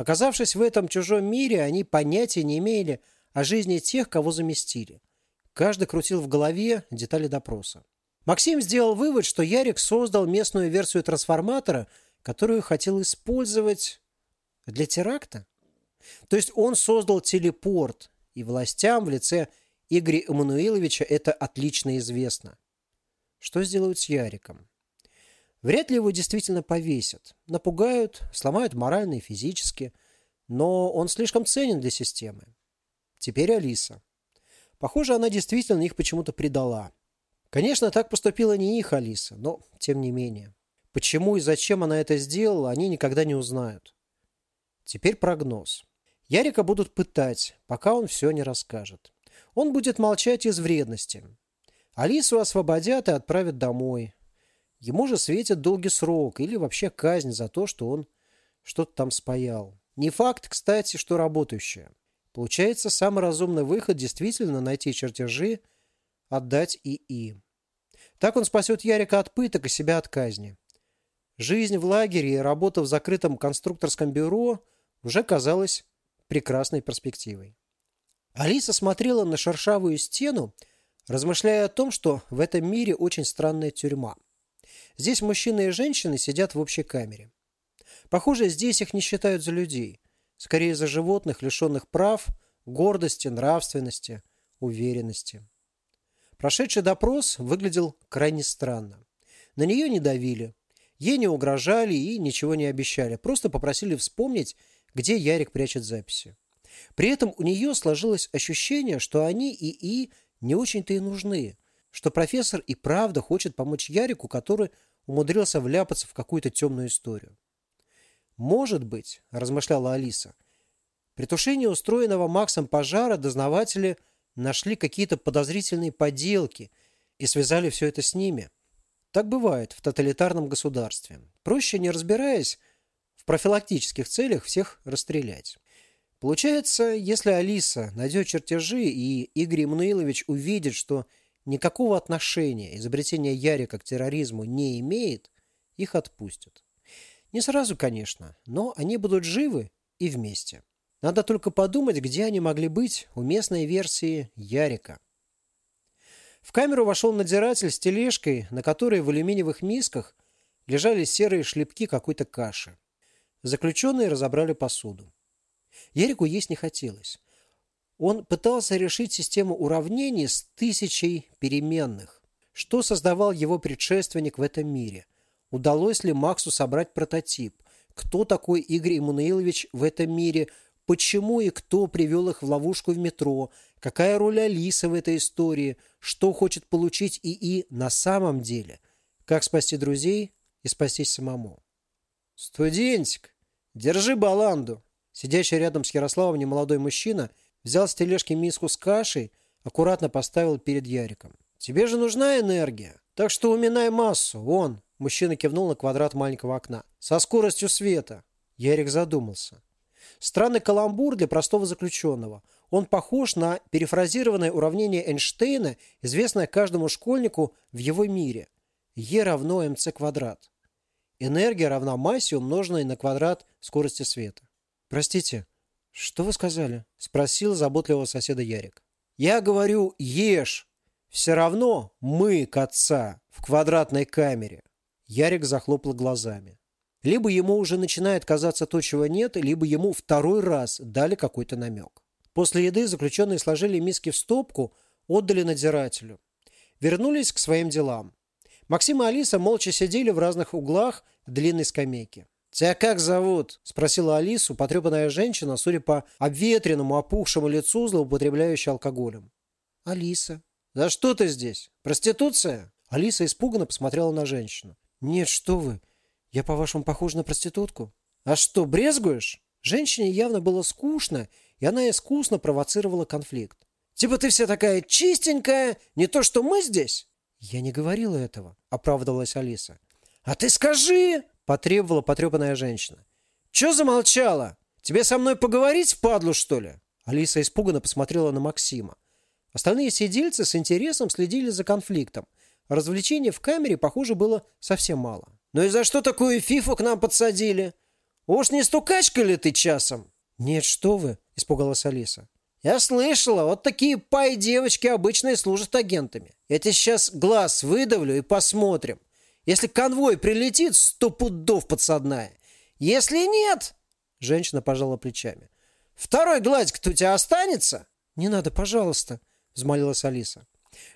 Оказавшись в этом чужом мире, они понятия не имели о жизни тех, кого заместили. Каждый крутил в голове детали допроса. Максим сделал вывод, что Ярик создал местную версию трансформатора, которую хотел использовать для теракта. То есть он создал телепорт, и властям в лице Игоря Эммануиловича это отлично известно. Что сделают с Яриком? Вряд ли его действительно повесят. Напугают, сломают морально и физически. Но он слишком ценен для системы. Теперь Алиса. Похоже, она действительно их почему-то предала. Конечно, так поступила не их Алиса, но тем не менее. Почему и зачем она это сделала, они никогда не узнают. Теперь прогноз. Ярика будут пытать, пока он все не расскажет. Он будет молчать из вредности. Алису освободят и отправят домой. Ему же светит долгий срок или вообще казнь за то, что он что-то там спаял. Не факт, кстати, что работающая. Получается, самый разумный выход действительно найти чертежи, отдать ИИ. Так он спасет Ярика от пыток и себя от казни. Жизнь в лагере и работа в закрытом конструкторском бюро уже казалась прекрасной перспективой. Алиса смотрела на шершавую стену, размышляя о том, что в этом мире очень странная тюрьма – Здесь мужчины и женщины сидят в общей камере. Похоже, здесь их не считают за людей. Скорее за животных, лишенных прав, гордости, нравственности, уверенности. Прошедший допрос выглядел крайне странно. На нее не давили. Ей не угрожали и ничего не обещали. Просто попросили вспомнить, где Ярик прячет записи. При этом у нее сложилось ощущение, что они и И не очень-то и нужны что профессор и правда хочет помочь Ярику, который умудрился вляпаться в какую-то темную историю. «Может быть», – размышляла Алиса, – «при тушении устроенного Максом пожара дознаватели нашли какие-то подозрительные поделки и связали все это с ними. Так бывает в тоталитарном государстве. Проще, не разбираясь, в профилактических целях всех расстрелять». Получается, если Алиса найдет чертежи, и Игорь Эммануилович увидит, что никакого отношения изобретение Ярика к терроризму не имеет, их отпустят. Не сразу, конечно, но они будут живы и вместе. Надо только подумать, где они могли быть у местной версии Ярика. В камеру вошел надзиратель с тележкой, на которой в алюминиевых мисках лежали серые шлепки какой-то каши. Заключенные разобрали посуду. Ярику есть не хотелось. Он пытался решить систему уравнений с тысячей переменных. Что создавал его предшественник в этом мире? Удалось ли Максу собрать прототип? Кто такой Игорь Иммануилович в этом мире? Почему и кто привел их в ловушку в метро? Какая роль Алисы в этой истории? Что хочет получить ИИ на самом деле? Как спасти друзей и спастись самому? «Студентик, держи баланду!» Сидящий рядом с Ярославом немолодой мужчина – Взял с тележки миску с кашей, аккуратно поставил перед Яриком. «Тебе же нужна энергия, так что уминай массу, вон!» Мужчина кивнул на квадрат маленького окна. «Со скоростью света!» Ярик задумался. Странный каламбур для простого заключенного. Он похож на перефразированное уравнение Эйнштейна, известное каждому школьнику в его мире. Е равно МЦ квадрат. Энергия равна массе, умноженной на квадрат скорости света. Простите, «Что вы сказали?» – спросил заботливого соседа Ярик. «Я говорю, ешь. Все равно мы к отца в квадратной камере». Ярик захлопал глазами. Либо ему уже начинает казаться то, чего нет, либо ему второй раз дали какой-то намек. После еды заключенные сложили миски в стопку, отдали надзирателю. Вернулись к своим делам. Максим и Алиса молча сидели в разных углах длинной скамейки. «Тебя как зовут?» – спросила Алису, потрепанная женщина, судя по обветренному, опухшему лицу, злоупотребляющая алкоголем. «Алиса». «За что ты здесь? Проституция?» Алиса испуганно посмотрела на женщину. «Нет, что вы. Я, по-вашему, похожа на проститутку?» «А что, брезгуешь?» Женщине явно было скучно, и она искусно провоцировала конфликт. «Типа ты вся такая чистенькая, не то что мы здесь?» «Я не говорила этого», — оправдывалась Алиса. «А ты скажи!» Потребовала потрепанная женщина. «Чё замолчала? Тебе со мной поговорить, падлу, что ли?» Алиса испуганно посмотрела на Максима. Остальные сидельцы с интересом следили за конфликтом. Развлечений в камере, похоже, было совсем мало. «Ну и за что такую фифу к нам подсадили? Уж не стукачка ли ты часом?» «Нет, что вы!» – испугалась Алиса. «Я слышала, вот такие пай-девочки обычно и служат агентами. Я тебе сейчас глаз выдавлю и посмотрим. Если конвой прилетит, сто пудов подсадная. Если нет...» Женщина пожала плечами. «Второй гладик-то у тебя останется?» «Не надо, пожалуйста», – взмолилась Алиса.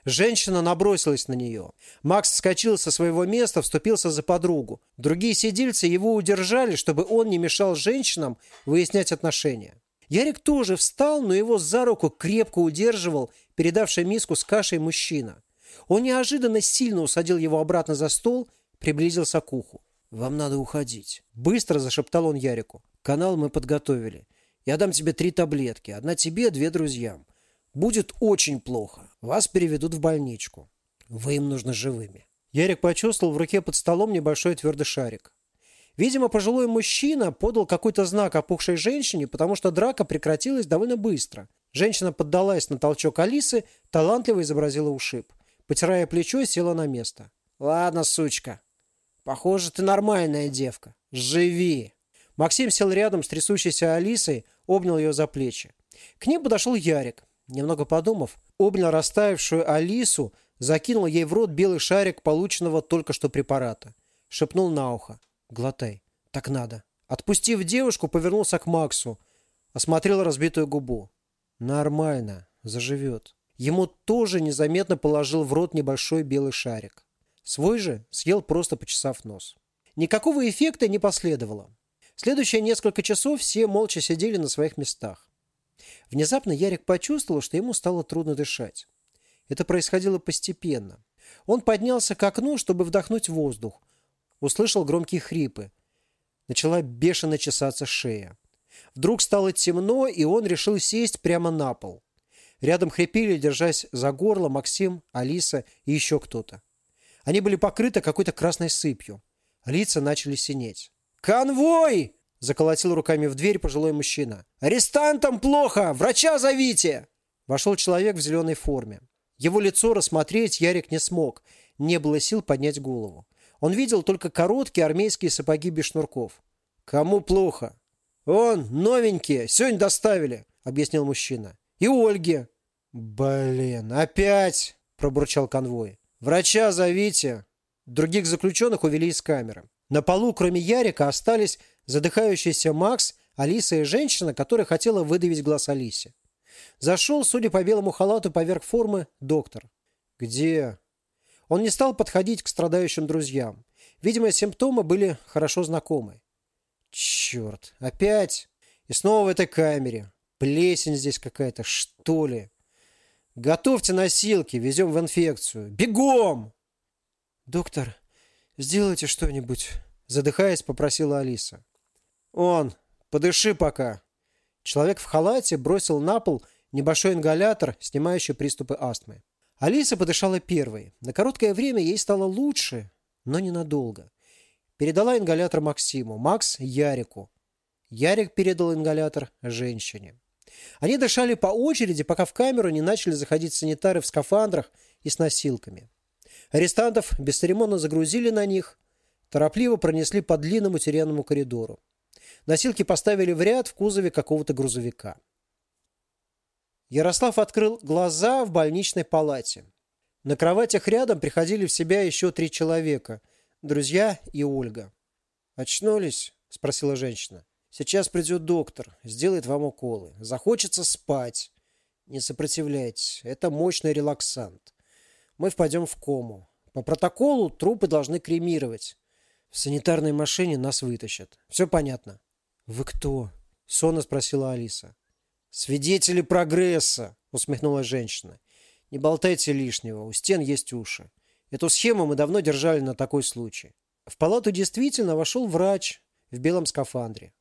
Женщина набросилась на нее. Макс вскочил со своего места, вступился за подругу. Другие сидельцы его удержали, чтобы он не мешал женщинам выяснять отношения. Ярик тоже встал, но его за руку крепко удерживал передавший миску с кашей мужчина. Он неожиданно сильно усадил его обратно за стол, приблизился к уху. «Вам надо уходить», – быстро зашептал он Ярику. «Канал мы подготовили. Я дам тебе три таблетки. Одна тебе, две друзьям. Будет очень плохо. Вас переведут в больничку. Вы им нужны живыми». Ярик почувствовал в руке под столом небольшой твердый шарик. Видимо, пожилой мужчина подал какой-то знак опухшей женщине, потому что драка прекратилась довольно быстро. Женщина поддалась на толчок Алисы, талантливо изобразила ушиб. Потирая плечо, села на место. «Ладно, сучка. Похоже, ты нормальная девка. Живи!» Максим сел рядом с трясущейся Алисой, обнял ее за плечи. К ним подошел Ярик. Немного подумав, обнял растаявшую Алису, закинул ей в рот белый шарик полученного только что препарата. Шепнул на ухо. «Глотай. Так надо». Отпустив девушку, повернулся к Максу. Осмотрел разбитую губу. «Нормально. Заживет». Ему тоже незаметно положил в рот небольшой белый шарик. Свой же съел просто почесав нос. Никакого эффекта не последовало. Следующие несколько часов все молча сидели на своих местах. Внезапно Ярик почувствовал, что ему стало трудно дышать. Это происходило постепенно. Он поднялся к окну, чтобы вдохнуть воздух. Услышал громкие хрипы. Начала бешено чесаться шея. Вдруг стало темно, и он решил сесть прямо на пол. Рядом хрипели, держась за горло, Максим, Алиса и еще кто-то. Они были покрыты какой-то красной сыпью. Лица начали синеть. «Конвой!» – заколотил руками в дверь пожилой мужчина. «Арестантам плохо! Врача зовите!» Вошел человек в зеленой форме. Его лицо рассмотреть Ярик не смог. Не было сил поднять голову. Он видел только короткие армейские сапоги без шнурков. «Кому плохо?» «Он, новенькие, сегодня доставили», — объяснил мужчина. «И Ольге». «Блин, опять!» – пробурчал конвой. «Врача зовите!» Других заключенных увели из камеры. На полу, кроме Ярика, остались задыхающийся Макс, Алиса и женщина, которая хотела выдавить глаз Алисе. Зашел, судя по белому халату поверх формы, доктор. «Где?» Он не стал подходить к страдающим друзьям. Видимо, симптомы были хорошо знакомы. «Черт! Опять! И снова в этой камере! Плесень здесь какая-то, что ли? Готовьте носилки, везем в инфекцию! Бегом!» «Доктор, сделайте что-нибудь», – задыхаясь, попросила Алиса. «Он, подыши пока». Человек в халате бросил на пол небольшой ингалятор, снимающий приступы астмы. Алиса подышала первой. На короткое время ей стало лучше, но ненадолго. Передала ингалятор Максиму, Макс – Ярику. Ярик передал ингалятор женщине. Они дышали по очереди, пока в камеру не начали заходить санитары в скафандрах и с носилками. Арестантов бесцеремонно загрузили на них, торопливо пронесли по длинному тюремному коридору. Носилки поставили в ряд в кузове какого-то грузовика. Ярослав открыл глаза в больничной палате. На кроватях рядом приходили в себя еще три человека – друзья и Ольга. «Очнулись?» – спросила женщина. «Сейчас придет доктор, сделает вам уколы. Захочется спать. Не сопротивляйтесь, это мощный релаксант мы впадем в кому. По протоколу трупы должны кремировать. В санитарной машине нас вытащат. Все понятно. Вы кто? Сонно спросила Алиса. Свидетели прогресса, усмехнулась женщина. Не болтайте лишнего, у стен есть уши. Эту схему мы давно держали на такой случай. В палату действительно вошел врач в белом скафандре.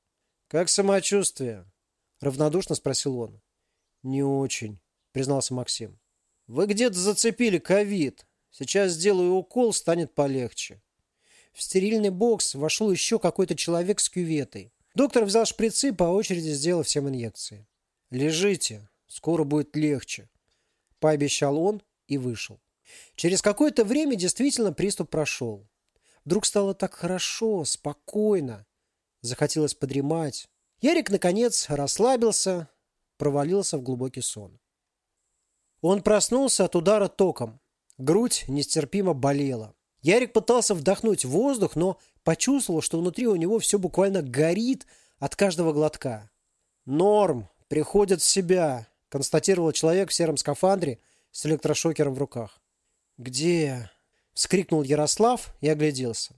«Как самочувствие?» – равнодушно спросил он. «Не очень», – признался Максим. Вы где-то зацепили ковид. Сейчас сделаю укол, станет полегче. В стерильный бокс вошел еще какой-то человек с кюветой. Доктор взял шприцы, по очереди сделал всем инъекции. «Лежите, скоро будет легче», – пообещал он и вышел. Через какое-то время действительно приступ прошел. Вдруг стало так хорошо, спокойно. Захотелось подремать. Ярик, наконец, расслабился, провалился в глубокий сон. Он проснулся от удара током. Грудь нестерпимо болела. Ярик пытался вдохнуть воздух, но почувствовал, что внутри у него все буквально горит от каждого глотка. «Норм, приходит в себя», – констатировал человек в сером скафандре с электрошокером в руках. «Где?» – вскрикнул Ярослав и огляделся.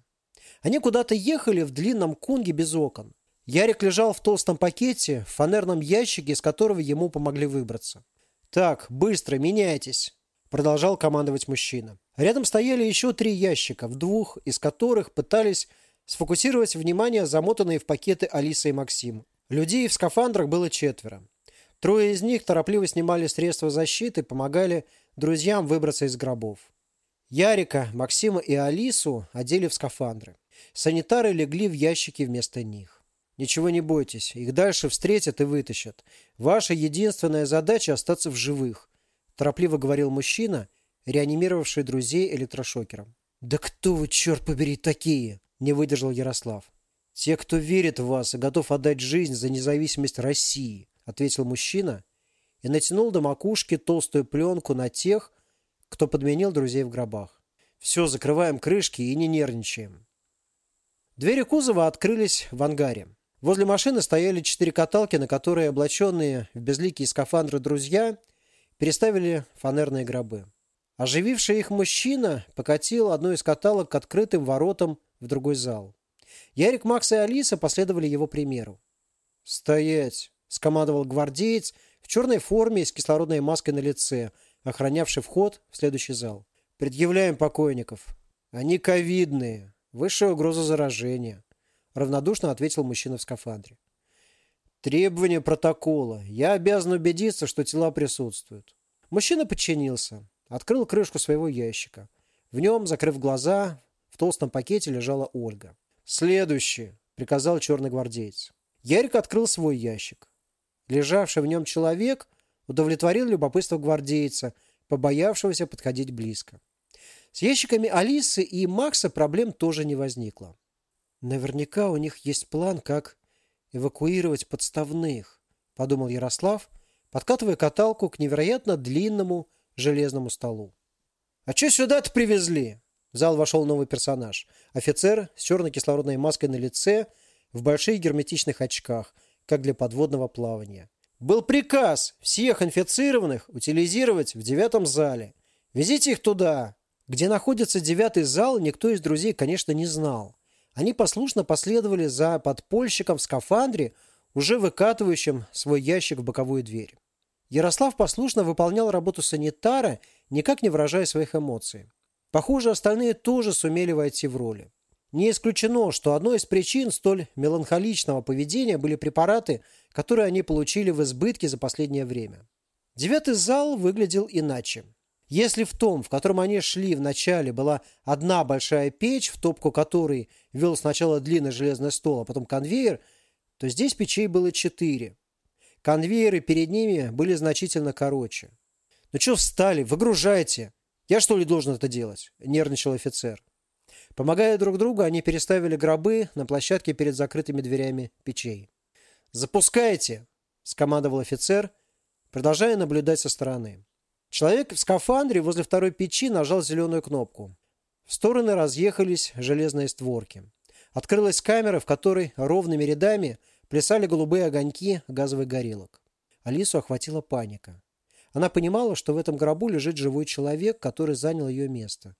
Они куда-то ехали в длинном кунге без окон. Ярик лежал в толстом пакете, в фанерном ящике, из которого ему помогли выбраться. «Так, быстро, меняйтесь!» – продолжал командовать мужчина. Рядом стояли еще три ящика, в двух из которых пытались сфокусировать внимание замотанные в пакеты Алиса и Максим. Людей в скафандрах было четверо. Трое из них торопливо снимали средства защиты, помогали друзьям выбраться из гробов. Ярика, Максима и Алису одели в скафандры. Санитары легли в ящики вместо них. Ничего не бойтесь, их дальше встретят и вытащат. Ваша единственная задача – остаться в живых, торопливо говорил мужчина, реанимировавший друзей электрошокером. «Да кто вы, черт побери, такие?» – не выдержал Ярослав. «Те, кто верит в вас и готов отдать жизнь за независимость России», – ответил мужчина и натянул до макушки толстую пленку на тех, кто подменил друзей в гробах. «Все, закрываем крышки и не нервничаем». Двери кузова открылись в ангаре. Возле машины стояли четыре каталки, на которые облаченные в безликие скафандры друзья переставили фанерные гробы. Ожививший их мужчина покатил одну из каталог к открытым воротам в другой зал. Ярик, Макс и Алиса последовали его примеру. «Стоять!» – скомандовал гвардеец в черной форме с кислородной маской на лице, охранявший вход в следующий зал. «Предъявляем покойников. Они ковидные. Высшая угроза заражения», – равнодушно ответил мужчина в скафандре. «Требования протокола. Я обязан убедиться, что тела присутствуют». Мужчина подчинился. Открыл крышку своего ящика. В нем, закрыв глаза, в толстом пакете лежала Ольга. «Следующий», — приказал черный гвардеец. Ярик открыл свой ящик. Лежавший в нем человек удовлетворил любопытство гвардейца, побоявшегося подходить близко. С ящиками Алисы и Макса проблем тоже не возникло. Наверняка у них есть план, как эвакуировать подставных, подумал Ярослав, подкатывая каталку к невероятно длинному железному столу. «А что сюда-то привезли?» В зал вошел новый персонаж. Офицер с черной кислородной маской на лице, в больших герметичных очках, как для подводного плавания. «Был приказ всех инфицированных утилизировать в девятом зале. Везите их туда!» Где находится девятый зал, никто из друзей, конечно, не знал. Они послушно последовали за подпольщиком в скафандре, уже выкатывающим свой ящик в боковую дверь. Ярослав послушно выполнял работу санитара, никак не выражая своих эмоций. Похоже, остальные тоже сумели войти в роли. Не исключено, что одной из причин столь меланхоличного поведения были препараты, которые они получили в избытке за последнее время. Девятый зал выглядел иначе. Если в том, в котором они шли в начале, была одна большая печь, в топку которой вел сначала длинный железный стол, а потом конвейер, то здесь печей было четыре. Конвейеры перед ними были значительно короче. «Ну что встали? Выгружайте! Я что ли должен это делать?» – нервничал офицер. Помогая друг другу, они переставили гробы на площадке перед закрытыми дверями печей. «Запускайте!» – скомандовал офицер, продолжая наблюдать со стороны. Человек в скафандре возле второй печи нажал зеленую кнопку. В стороны разъехались железные створки. Открылась камера, в которой ровными рядами – Плясали голубые огоньки газовых горелок. Алису охватила паника. Она понимала, что в этом гробу лежит живой человек, который занял ее место.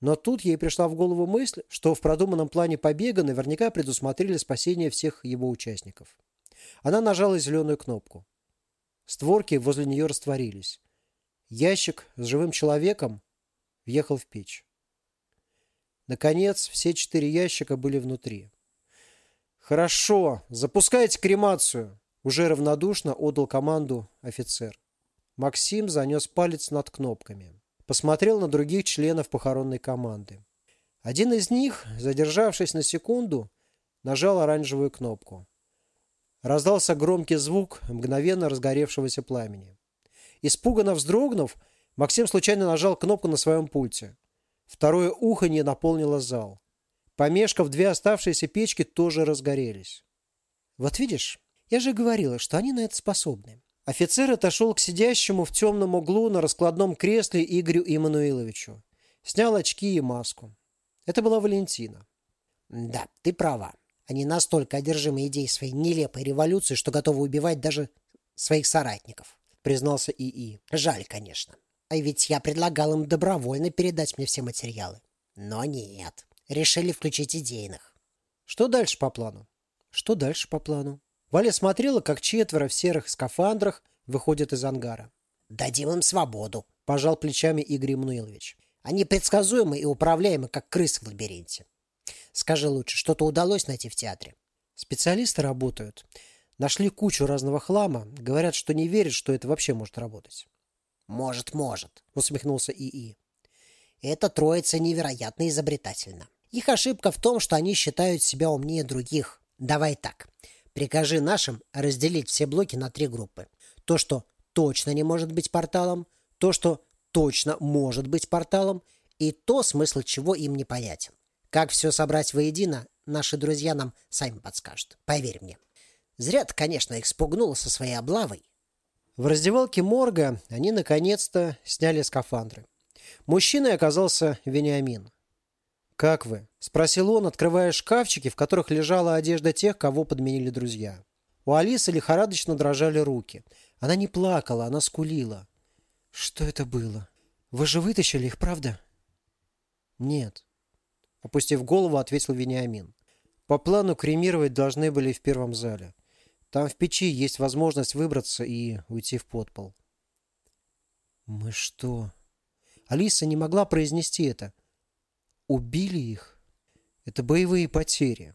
Но тут ей пришла в голову мысль, что в продуманном плане побега наверняка предусмотрели спасение всех его участников. Она нажала зеленую кнопку. Створки возле нее растворились. Ящик с живым человеком въехал в печь. Наконец, все четыре ящика были внутри. «Хорошо, запускайте кремацию!» Уже равнодушно отдал команду офицер. Максим занес палец над кнопками. Посмотрел на других членов похоронной команды. Один из них, задержавшись на секунду, нажал оранжевую кнопку. Раздался громкий звук мгновенно разгоревшегося пламени. Испуганно вздрогнув, Максим случайно нажал кнопку на своем пульте. Второе уханье наполнило зал. Помешков, две оставшиеся печки тоже разгорелись. «Вот видишь, я же говорила, что они на это способны». Офицер отошел к сидящему в темном углу на раскладном кресле Игорю Иммануиловичу. Снял очки и маску. Это была Валентина. «Да, ты права. Они настолько одержимы идеей своей нелепой революции, что готовы убивать даже своих соратников», признался ИИ. «Жаль, конечно. А ведь я предлагал им добровольно передать мне все материалы. Но нет. Решили включить идейных. Что дальше по плану? Что дальше по плану? Валя смотрела, как четверо в серых скафандрах выходят из ангара. «Дадим им свободу», – пожал плечами Игорь Эммануилович. «Они предсказуемы и управляемы, как крысы в лабиринте. Скажи лучше, что-то удалось найти в театре?» Специалисты работают. Нашли кучу разного хлама. Говорят, что не верят, что это вообще может работать. «Может, может», — усмехнулся ИИ. «Эта троица невероятно изобретательна. Их ошибка в том, что они считают себя умнее других. Давай так. Прикажи нашим разделить все блоки на три группы. То, что точно не может быть порталом, то, что точно может быть порталом, и то, смысл чего им не понятен. Как все собрать воедино, наши друзья нам сами подскажут. Поверь мне. Зря ты, конечно, их спугнула со своей облавой. В раздевалке морга они наконец-то сняли скафандры. Мужчиной оказался Вениамин. «Как вы?» – спросил он, открывая шкафчики, в которых лежала одежда тех, кого подменили друзья. У Алисы лихорадочно дрожали руки. Она не плакала, она скулила. «Что это было? Вы же вытащили их, правда?» «Нет», – опустив голову, ответил Вениамин. «По плану кремировать должны были в первом зале. Там в печи есть возможность выбраться и уйти в подпол. Мы что? Алиса не могла произнести это. Убили их? Это боевые потери.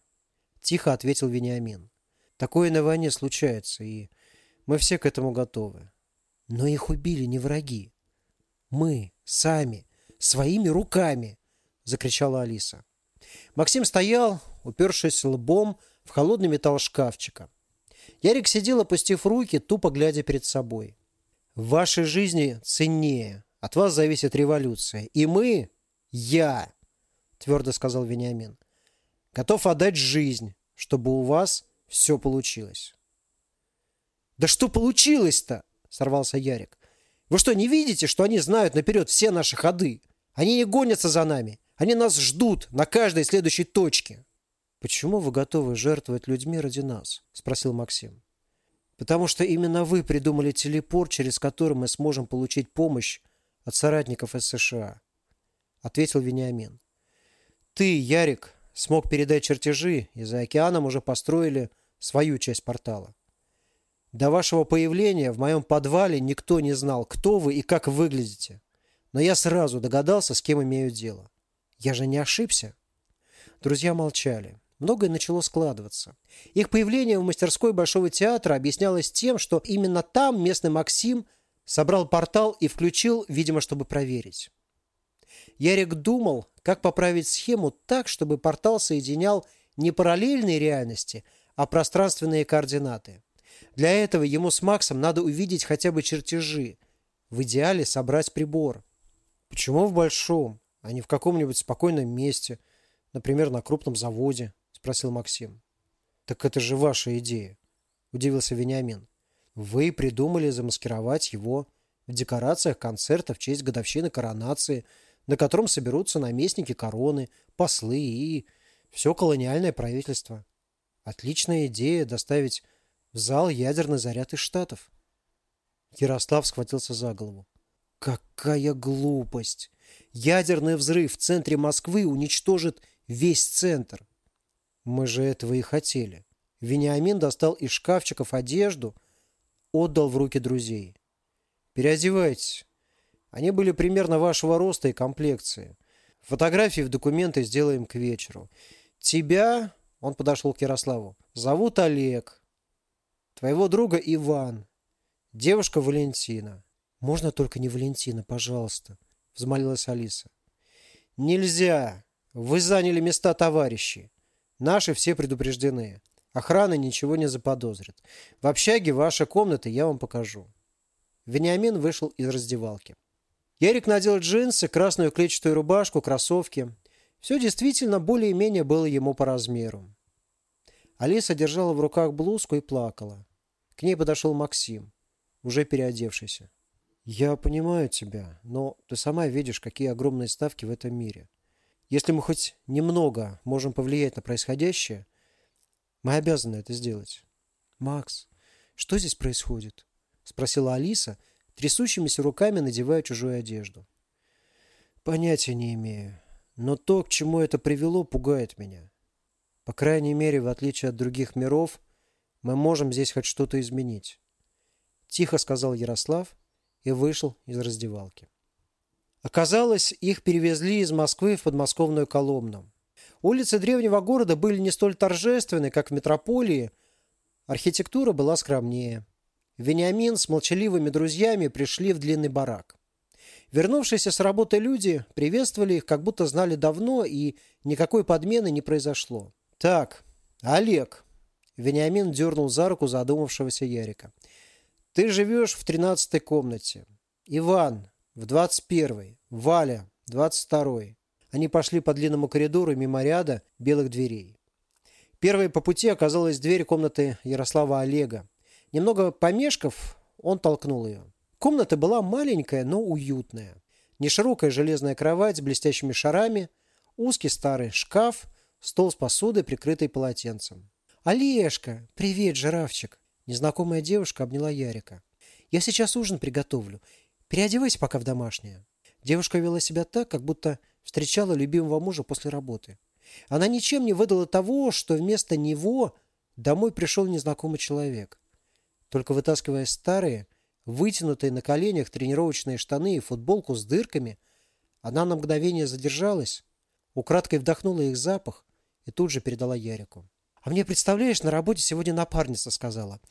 Тихо ответил Вениамин. Такое на войне случается, и мы все к этому готовы. Но их убили не враги. Мы, сами, своими руками, закричала Алиса. Максим стоял, упершись лбом в холодный металл шкафчика. Ярик сидел, опустив руки, тупо глядя перед собой. В вашей жизни ценнее. От вас зависит революция. И мы, я, твердо сказал Вениамин, готов отдать жизнь, чтобы у вас все получилось. Да что получилось-то? Сорвался Ярик. Вы что, не видите, что они знают наперед все наши ходы? Они не гонятся за нами. Они нас ждут на каждой следующей точке. «Почему вы готовы жертвовать людьми ради нас?» – спросил Максим. «Потому что именно вы придумали телепорт, через который мы сможем получить помощь от соратников из США», – ответил Вениамин. «Ты, Ярик, смог передать чертежи, и за океаном уже построили свою часть портала. До вашего появления в моем подвале никто не знал, кто вы и как выглядите. Но я сразу догадался, с кем имею дело. Я же не ошибся». Друзья молчали. Многое начало складываться. Их появление в мастерской Большого театра объяснялось тем, что именно там местный Максим собрал портал и включил, видимо, чтобы проверить. Ярик думал, как поправить схему так, чтобы портал соединял не параллельные реальности, а пространственные координаты. Для этого ему с Максом надо увидеть хотя бы чертежи. В идеале собрать прибор. Почему в большом, а не в каком-нибудь спокойном месте, например, на крупном заводе? Спросил Максим. Так это же ваша идея, удивился Вениамин. Вы придумали замаскировать его в декорациях концерта в честь годовщины коронации, на котором соберутся наместники короны, послы и все колониальное правительство. Отличная идея доставить в зал ядерный заряд из Штатов. Ярослав схватился за голову. Какая глупость! Ядерный взрыв в центре Москвы уничтожит весь центр. Мы же этого и хотели. Вениамин достал из шкафчиков одежду, отдал в руки друзей. Переодевайтесь. Они были примерно вашего роста и комплекции. Фотографии в документы сделаем к вечеру. Тебя, он подошел к Ярославу, зовут Олег. Твоего друга Иван. Девушка Валентина. Можно только не Валентина, пожалуйста, взмолилась Алиса. Нельзя. Вы заняли места товарищей. Наши все предупреждены. Охрана ничего не заподозрит. В общаге ваша комната, я вам покажу. Вениамин вышел из раздевалки. Ярик надел джинсы, красную клетчатую рубашку, кроссовки. Все действительно более-менее было ему по размеру. Алиса держала в руках блузку и плакала. К ней подошел Максим, уже переодевшийся. «Я понимаю тебя, но ты сама видишь, какие огромные ставки в этом мире. Если мы хоть немного можем повлиять на происходящее, мы обязаны это сделать». «Макс, что здесь происходит?» – спросила Алиса, трясущимися руками надевая чужую одежду. «Понятия не имею, но то, к чему это привело, пугает меня. По крайней мере, в отличие от других миров, мы можем здесь хоть что-то изменить». Тихо сказал Ярослав и вышел из раздевалки. Оказалось, их перевезли из Москвы в подмосковную Коломну. Улицы древнего города были не столь торжественны, как в метрополии. Архитектура была скромнее. Вениамин с молчаливыми друзьями пришли в длинный барак. Вернувшиеся с работы люди приветствовали их, как будто знали давно, и никакой подмены не произошло. «Так, Олег!» Вениамин дернул за руку задумавшегося Ярика. Ты живешь в тринадцатой комнате. Иван в двадцать первой. Валя в двадцать второй. Они пошли по длинному коридору мимо ряда белых дверей. Первой по пути оказалась дверь комнаты Ярослава Олега. Немного помешков, он толкнул ее. Комната была маленькая, но уютная. Неширокая железная кровать с блестящими шарами, узкий старый шкаф, стол с посудой, прикрытый полотенцем. «Олежка! Привет, жирафчик!» Незнакомая девушка обняла Ярика. «Я сейчас ужин приготовлю. Переодевайся пока в домашнее». Девушка вела себя так, как будто встречала любимого мужа после работы. Она ничем не выдала того, что вместо него домой пришел незнакомый человек. Только вытаскивая старые, вытянутые на коленях тренировочные штаны и футболку с дырками, она на мгновение задержалась, украдкой вдохнула их запах и тут же передала Ярику. А мне, представляешь, на работе сегодня напарница сказала.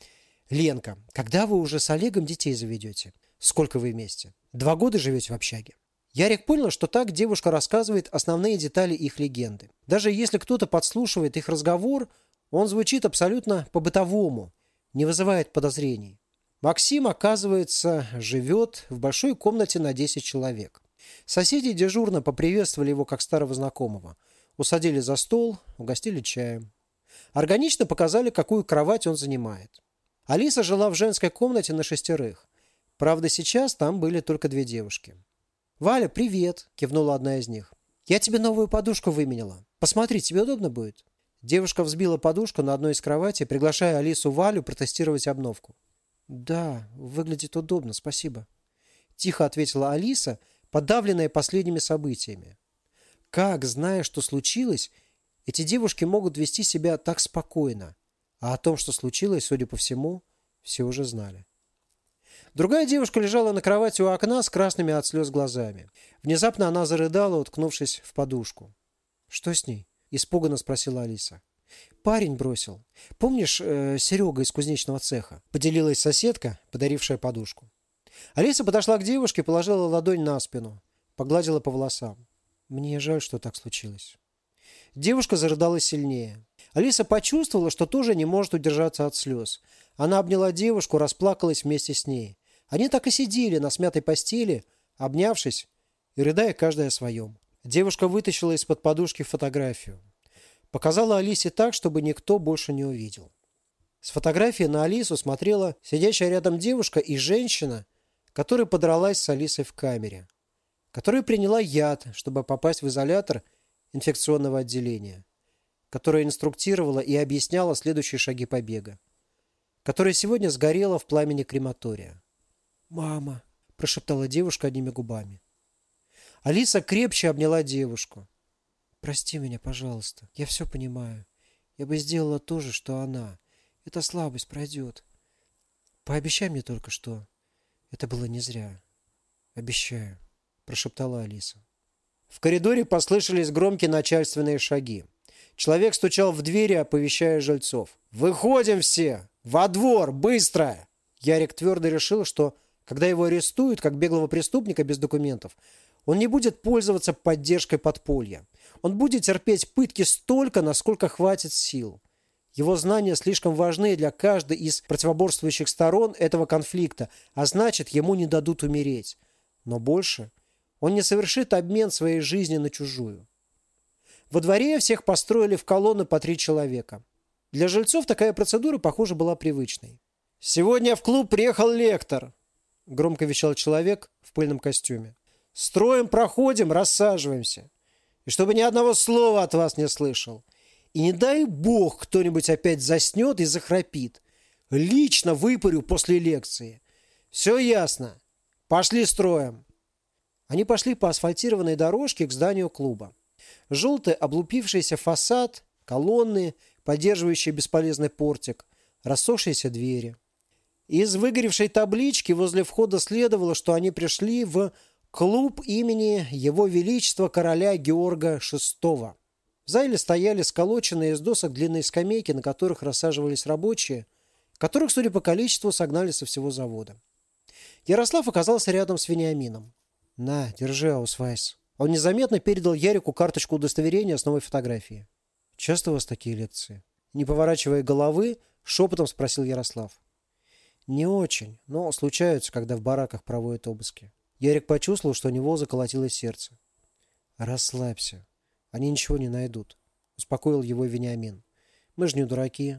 Ленка, когда вы уже с Олегом детей заведете? Сколько вы вместе? Два года живете в общаге? Ярик понял, что так девушка рассказывает основные детали их легенды. Даже если кто-то подслушивает их разговор, он звучит абсолютно по-бытовому, не вызывает подозрений. Максим, оказывается, живет в большой комнате на 10 человек. Соседи дежурно поприветствовали его как старого знакомого. Усадили за стол, угостили чаем. Органично показали, какую кровать он занимает. Алиса жила в женской комнате на шестерых. Правда, сейчас там были только две девушки. «Валя, привет!» – кивнула одна из них. «Я тебе новую подушку выменила. Посмотри, тебе удобно будет?» Девушка взбила подушку на одной из кроватей, приглашая Алису Валю протестировать обновку. «Да, выглядит удобно, спасибо», – тихо ответила Алиса, подавленная последними событиями. Как, зная, что случилось, эти девушки могут вести себя так спокойно, а о том, что случилось, судя по всему, все уже знали. Другая девушка лежала на кровати у окна с красными от слез глазами. Внезапно она зарыдала, уткнувшись в подушку. «Что с ней?» – испуганно спросила Алиса. «Парень бросил. Помнишь э, Серега из кузнечного цеха?» – поделилась соседка, подарившая подушку. Алиса подошла к девушке, положила ладонь на спину, погладила по волосам. «Мне жаль, что так случилось». Девушка зарыдала сильнее. Алиса почувствовала, что тоже не может удержаться от слез. Она обняла девушку, расплакалась вместе с ней. Они так и сидели на смятой постели, обнявшись и рыдая каждая о своем. Девушка вытащила из-под подушки фотографию. Показала Алисе так, чтобы никто больше не увидел. С фотографии на Алису смотрела сидящая рядом девушка и женщина, которая подралась с Алисой в камере, которая приняла яд, чтобы попасть в изолятор инфекционного отделения, которая инструктировала и объясняла следующие шаги побега, которая сегодня сгорела в пламени крематория. «Мама!» – прошептала девушка одними губами. Алиса крепче обняла девушку. «Прости меня, пожалуйста. Я все понимаю. Я бы сделала то же, что она. Эта слабость пройдет. Пообещай мне только, что это было не зря. Обещаю», – прошептала Алиса. В коридоре послышались громкие начальственные шаги. Человек стучал в двери, оповещая жильцов. «Выходим все! Во двор! Быстро!» Ярик твердо решил, что, когда его арестуют, как беглого преступника без документов, он не будет пользоваться поддержкой подполья. Он будет терпеть пытки столько, насколько хватит сил. Его знания слишком важны для каждой из противоборствующих сторон этого конфликта, а значит, ему не дадут умереть. Но больше он не совершит обмен своей жизни на чужую. Во дворе всех построили в колонны по три человека. Для жильцов такая процедура, похоже, была привычной. «Сегодня в клуб приехал лектор», – громко вещал человек в пыльном костюме. «Строим, проходим, рассаживаемся. И чтобы ни одного слова от вас не слышал. И не дай бог кто-нибудь опять заснет и захрапит. Лично выпарю после лекции. Все ясно. Пошли строим». Они пошли по асфальтированной дорожке к зданию клуба. Желтый облупившийся фасад, колонны, поддерживающие бесполезный портик, рассохшиеся двери. Из выгоревшей таблички возле входа следовало, что они пришли в клуб имени Его Величества короля Георга VI. В зале стояли сколоченные из досок длинные скамейки, на которых рассаживались рабочие, которых, судя по количеству, согнали со всего завода. Ярослав оказался рядом с Вениамином. «На, держи, Аусвайс». Он незаметно передал Ярику карточку удостоверения с новой фотографией. «Часто у вас такие лекции?» Не поворачивая головы, шепотом спросил Ярослав. «Не очень, но случаются, когда в бараках проводят обыски». Ярик почувствовал, что у него заколотилось сердце. «Расслабься. Они ничего не найдут», — успокоил его Вениамин. «Мы же не дураки».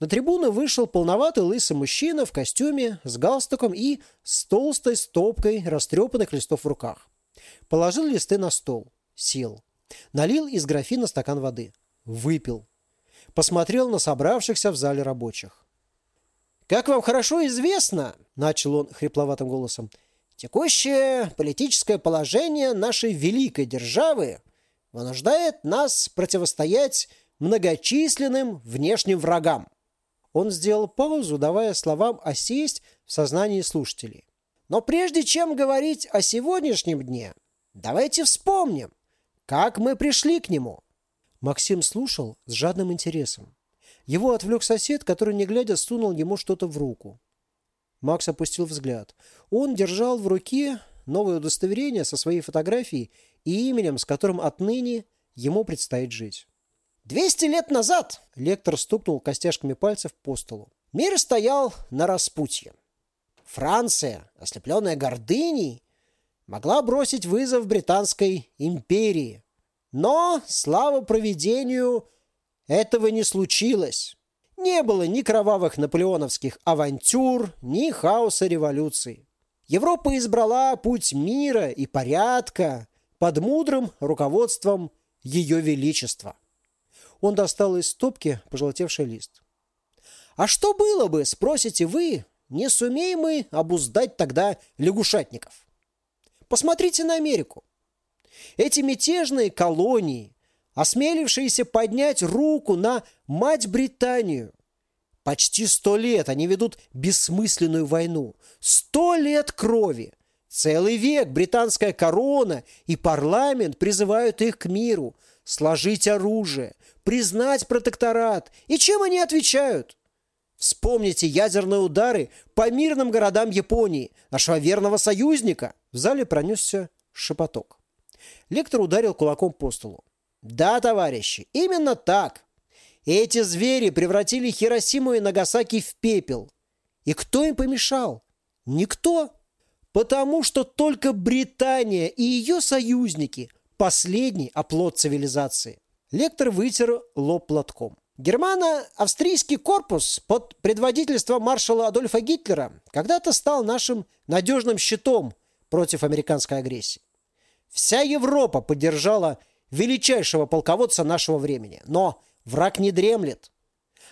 На трибуну вышел полноватый лысый мужчина в костюме, с галстуком и с толстой стопкой растрепанных листов в руках. Положил листы на стол. Сел. Налил из графина стакан воды. Выпил. Посмотрел на собравшихся в зале рабочих. «Как вам хорошо известно, — начал он хрипловатым голосом, — текущее политическое положение нашей великой державы вынуждает нас противостоять многочисленным внешним врагам. Он сделал паузу, давая словам осесть в сознании слушателей. Но прежде чем говорить о сегодняшнем дне, давайте вспомним, как мы пришли к нему. Максим слушал с жадным интересом. Его отвлек сосед, который, не глядя, сунул ему что-то в руку. Макс опустил взгляд. Он держал в руке новое удостоверение со своей фотографией и именем, с которым отныне ему предстоит жить. «Двести лет назад!» – лектор стукнул костяшками пальцев по столу. «Мир стоял на распутье. Франция, ослепленная гордыней, могла бросить вызов Британской империи. Но, слава проведению, этого не случилось. Не было ни кровавых наполеоновских авантюр, ни хаоса революции. Европа избрала путь мира и порядка под мудрым руководством Ее Величества. Он достал из стопки пожелтевший лист. «А что было бы, спросите вы, не сумеем мы обуздать тогда лягушатников. Посмотрите на Америку. Эти мятежные колонии, осмелившиеся поднять руку на мать Британию. Почти сто лет они ведут бессмысленную войну. Сто лет крови. Целый век британская корона и парламент призывают их к миру, сложить оружие, признать протекторат. И чем они отвечают? Вспомните ядерные удары по мирным городам Японии, нашего верного союзника. В зале пронесся шепоток. Лектор ударил кулаком по столу. Да, товарищи, именно так. Эти звери превратили Хиросиму и Нагасаки в пепел. И кто им помешал? Никто. Потому что только Британия и ее союзники – последний оплот цивилизации. Лектор вытер лоб платком. Германо-австрийский корпус под предводительством маршала Адольфа Гитлера когда-то стал нашим надежным щитом против американской агрессии. Вся Европа поддержала величайшего полководца нашего времени. Но враг не дремлет.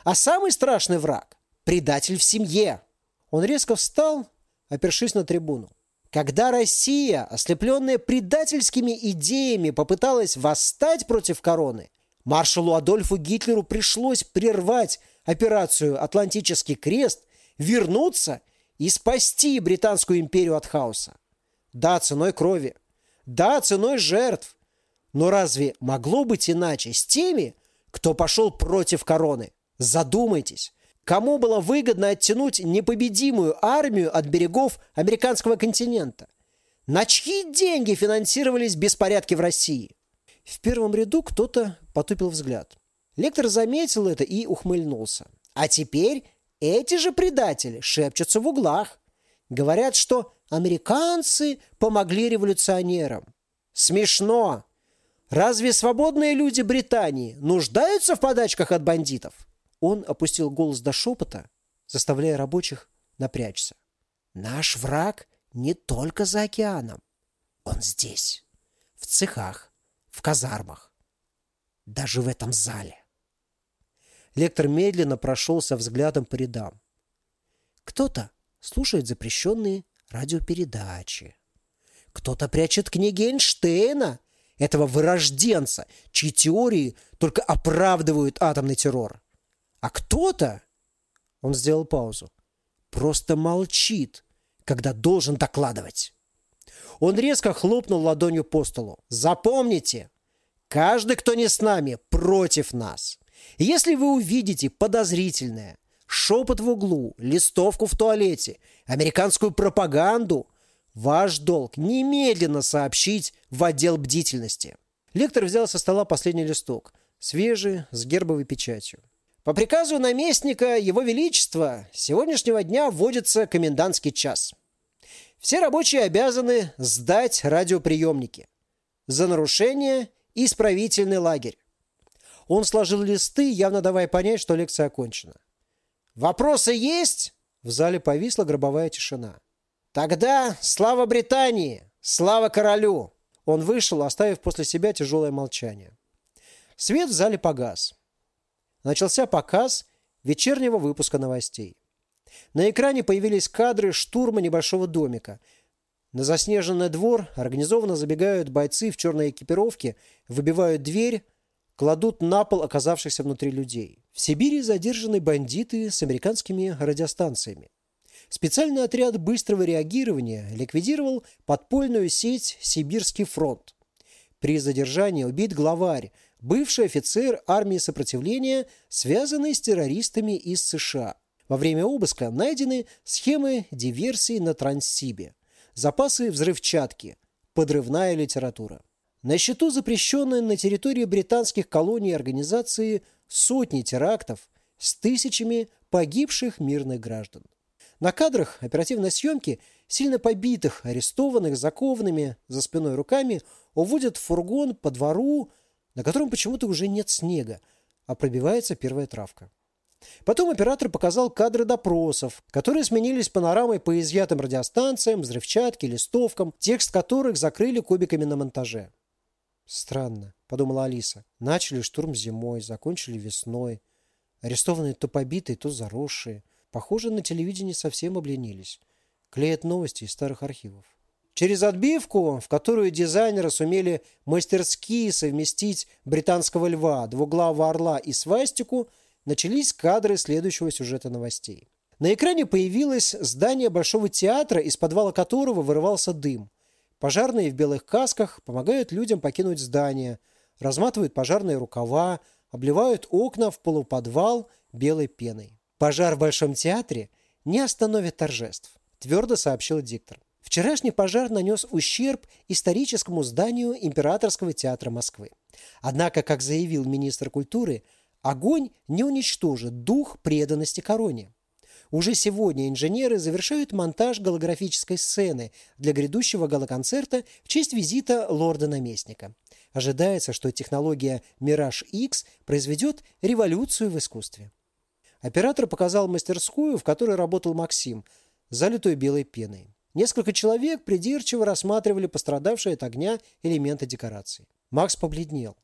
А самый страшный враг – предатель в семье. Он резко встал, опершись на трибуну. Когда Россия, ослепленная предательскими идеями, попыталась восстать против короны – Маршалу Адольфу Гитлеру пришлось прервать операцию «Атлантический крест», вернуться и спасти Британскую империю от хаоса. Да, ценой крови. Да, ценой жертв. Но разве могло быть иначе с теми, кто пошел против короны? Задумайтесь, кому было выгодно оттянуть непобедимую армию от берегов американского континента? На чьи деньги финансировались беспорядки в России? В первом ряду кто-то потупил взгляд. Лектор заметил это и ухмыльнулся. А теперь эти же предатели шепчутся в углах. Говорят, что американцы помогли революционерам. Смешно. Разве свободные люди Британии нуждаются в подачках от бандитов? Он опустил голос до шепота, заставляя рабочих напрячься. Наш враг не только за океаном. Он здесь, в цехах, в казармах, даже в этом зале. Лектор медленно прошелся взглядом по рядам. Кто-то слушает запрещенные радиопередачи. Кто-то прячет книги Эйнштейна, этого вырожденца, чьи теории только оправдывают атомный террор. А кто-то, он сделал паузу, просто молчит, когда должен докладывать. Он резко хлопнул ладонью по столу. Запомните, каждый, кто не с нами, против нас. Если вы увидите подозрительное, шепот в углу, листовку в туалете, американскую пропаганду, ваш долг немедленно сообщить в отдел бдительности. Лектор взял со стола последний листок, свежий, с гербовой печатью. По приказу наместника Его Величества с сегодняшнего дня вводится комендантский час. Все рабочие обязаны сдать радиоприемники. За нарушение – исправительный лагерь. Он сложил листы, явно давая понять, что лекция окончена. «Вопросы есть?» В зале повисла гробовая тишина. «Тогда слава Британии! Слава королю!» Он вышел, оставив после себя тяжелое молчание. Свет в зале погас. Начался показ вечернего выпуска новостей. На экране появились кадры штурма небольшого домика. На заснеженный двор организованно забегают бойцы в черной экипировке, выбивают дверь, кладут на пол оказавшихся внутри людей. В Сибири задержаны бандиты с американскими радиостанциями. Специальный отряд быстрого реагирования ликвидировал подпольную сеть «Сибирский фронт». При задержании убит главарь, бывший офицер армии сопротивления, связанный с террористами из США. Во время обыска найдены схемы диверсий на Транссибе, запасы взрывчатки, подрывная литература. На счету запрещенной на территории британских колоний организации сотни терактов с тысячами погибших мирных граждан. На кадрах оперативной съемки сильно побитых, арестованных, закованными за спиной руками уводят в фургон по двору, на котором почему-то уже нет снега, а пробивается первая травка. Потом оператор показал кадры допросов, которые сменились панорамой по изъятым радиостанциям, взрывчатке, листовкам, текст которых закрыли кубиками на монтаже. Странно, подумала Алиса. Начали штурм зимой, закончили весной. Арестованные то побитые, то заросшие. Похоже, на телевидении совсем обленились. Клеят новости из старых архивов. Через отбивку, в которую дизайнеры сумели мастерски совместить британского льва, двуглавого орла и свастику, начались кадры следующего сюжета новостей. На экране появилось здание Большого театра, из подвала которого вырывался дым – Пожарные в белых касках помогают людям покинуть здание, разматывают пожарные рукава, обливают окна в полуподвал белой пеной. Пожар в Большом театре не остановит торжеств, твердо сообщил диктор. Вчерашний пожар нанес ущерб историческому зданию Императорского театра Москвы. Однако, как заявил министр культуры, огонь не уничтожит дух преданности короне. Уже сегодня инженеры завершают монтаж голографической сцены для грядущего галоконцерта в честь визита лорда-наместника. Ожидается, что технология Mirage X произведет революцию в искусстве. Оператор показал мастерскую, в которой работал Максим, залитую белой пеной. Несколько человек придирчиво рассматривали пострадавшие от огня элементы декораций. Макс побледнел.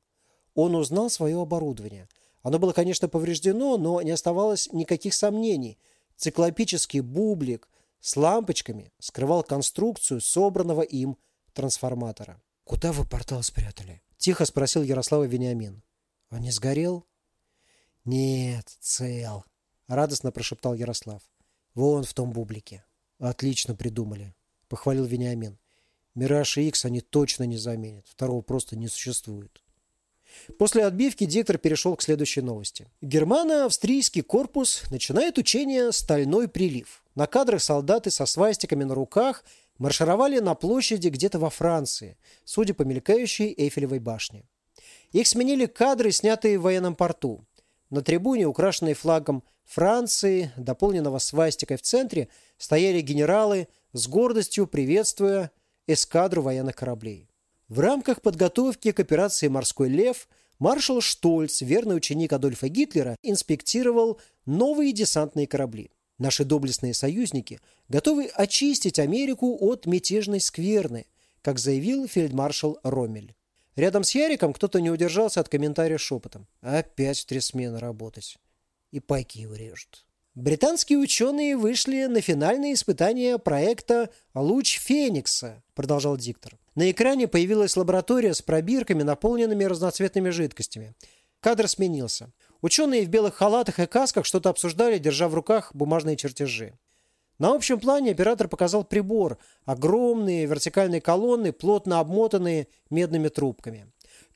Он узнал свое оборудование. Оно было, конечно, повреждено, но не оставалось никаких сомнений – Циклопический бублик с лампочками скрывал конструкцию собранного им трансформатора. «Куда вы портал спрятали?» – тихо спросил Ярослава Вениамин. «Он не сгорел?» «Нет, цел», – радостно прошептал Ярослав. «Вон в том бублике». «Отлично придумали», – похвалил Вениамин. «Мираж и Икс они точно не заменят. Второго просто не существует». После отбивки диктор перешел к следующей новости. Германо-австрийский корпус начинает учение «Стальной прилив». На кадрах солдаты со свастиками на руках маршировали на площади где-то во Франции, судя по мелькающей Эйфелевой башне. Их сменили кадры, снятые в военном порту. На трибуне, украшенной флагом Франции, дополненного свастикой в центре, стояли генералы с гордостью приветствуя эскадру военных кораблей. В рамках подготовки к операции «Морской лев» маршал Штольц, верный ученик Адольфа Гитлера, инспектировал новые десантные корабли. Наши доблестные союзники готовы очистить Америку от мятежной скверны, как заявил фельдмаршал Ромель. Рядом с Яриком кто-то не удержался от комментария шепотом. Опять в три смены работать. И пайки его. Британские ученые вышли на финальные испытания проекта «Луч Феникса», продолжал диктор. На экране появилась лаборатория с пробирками, наполненными разноцветными жидкостями. Кадр сменился. Ученые в белых халатах и касках что-то обсуждали, держа в руках бумажные чертежи. На общем плане оператор показал прибор – огромные вертикальные колонны, плотно обмотанные медными трубками.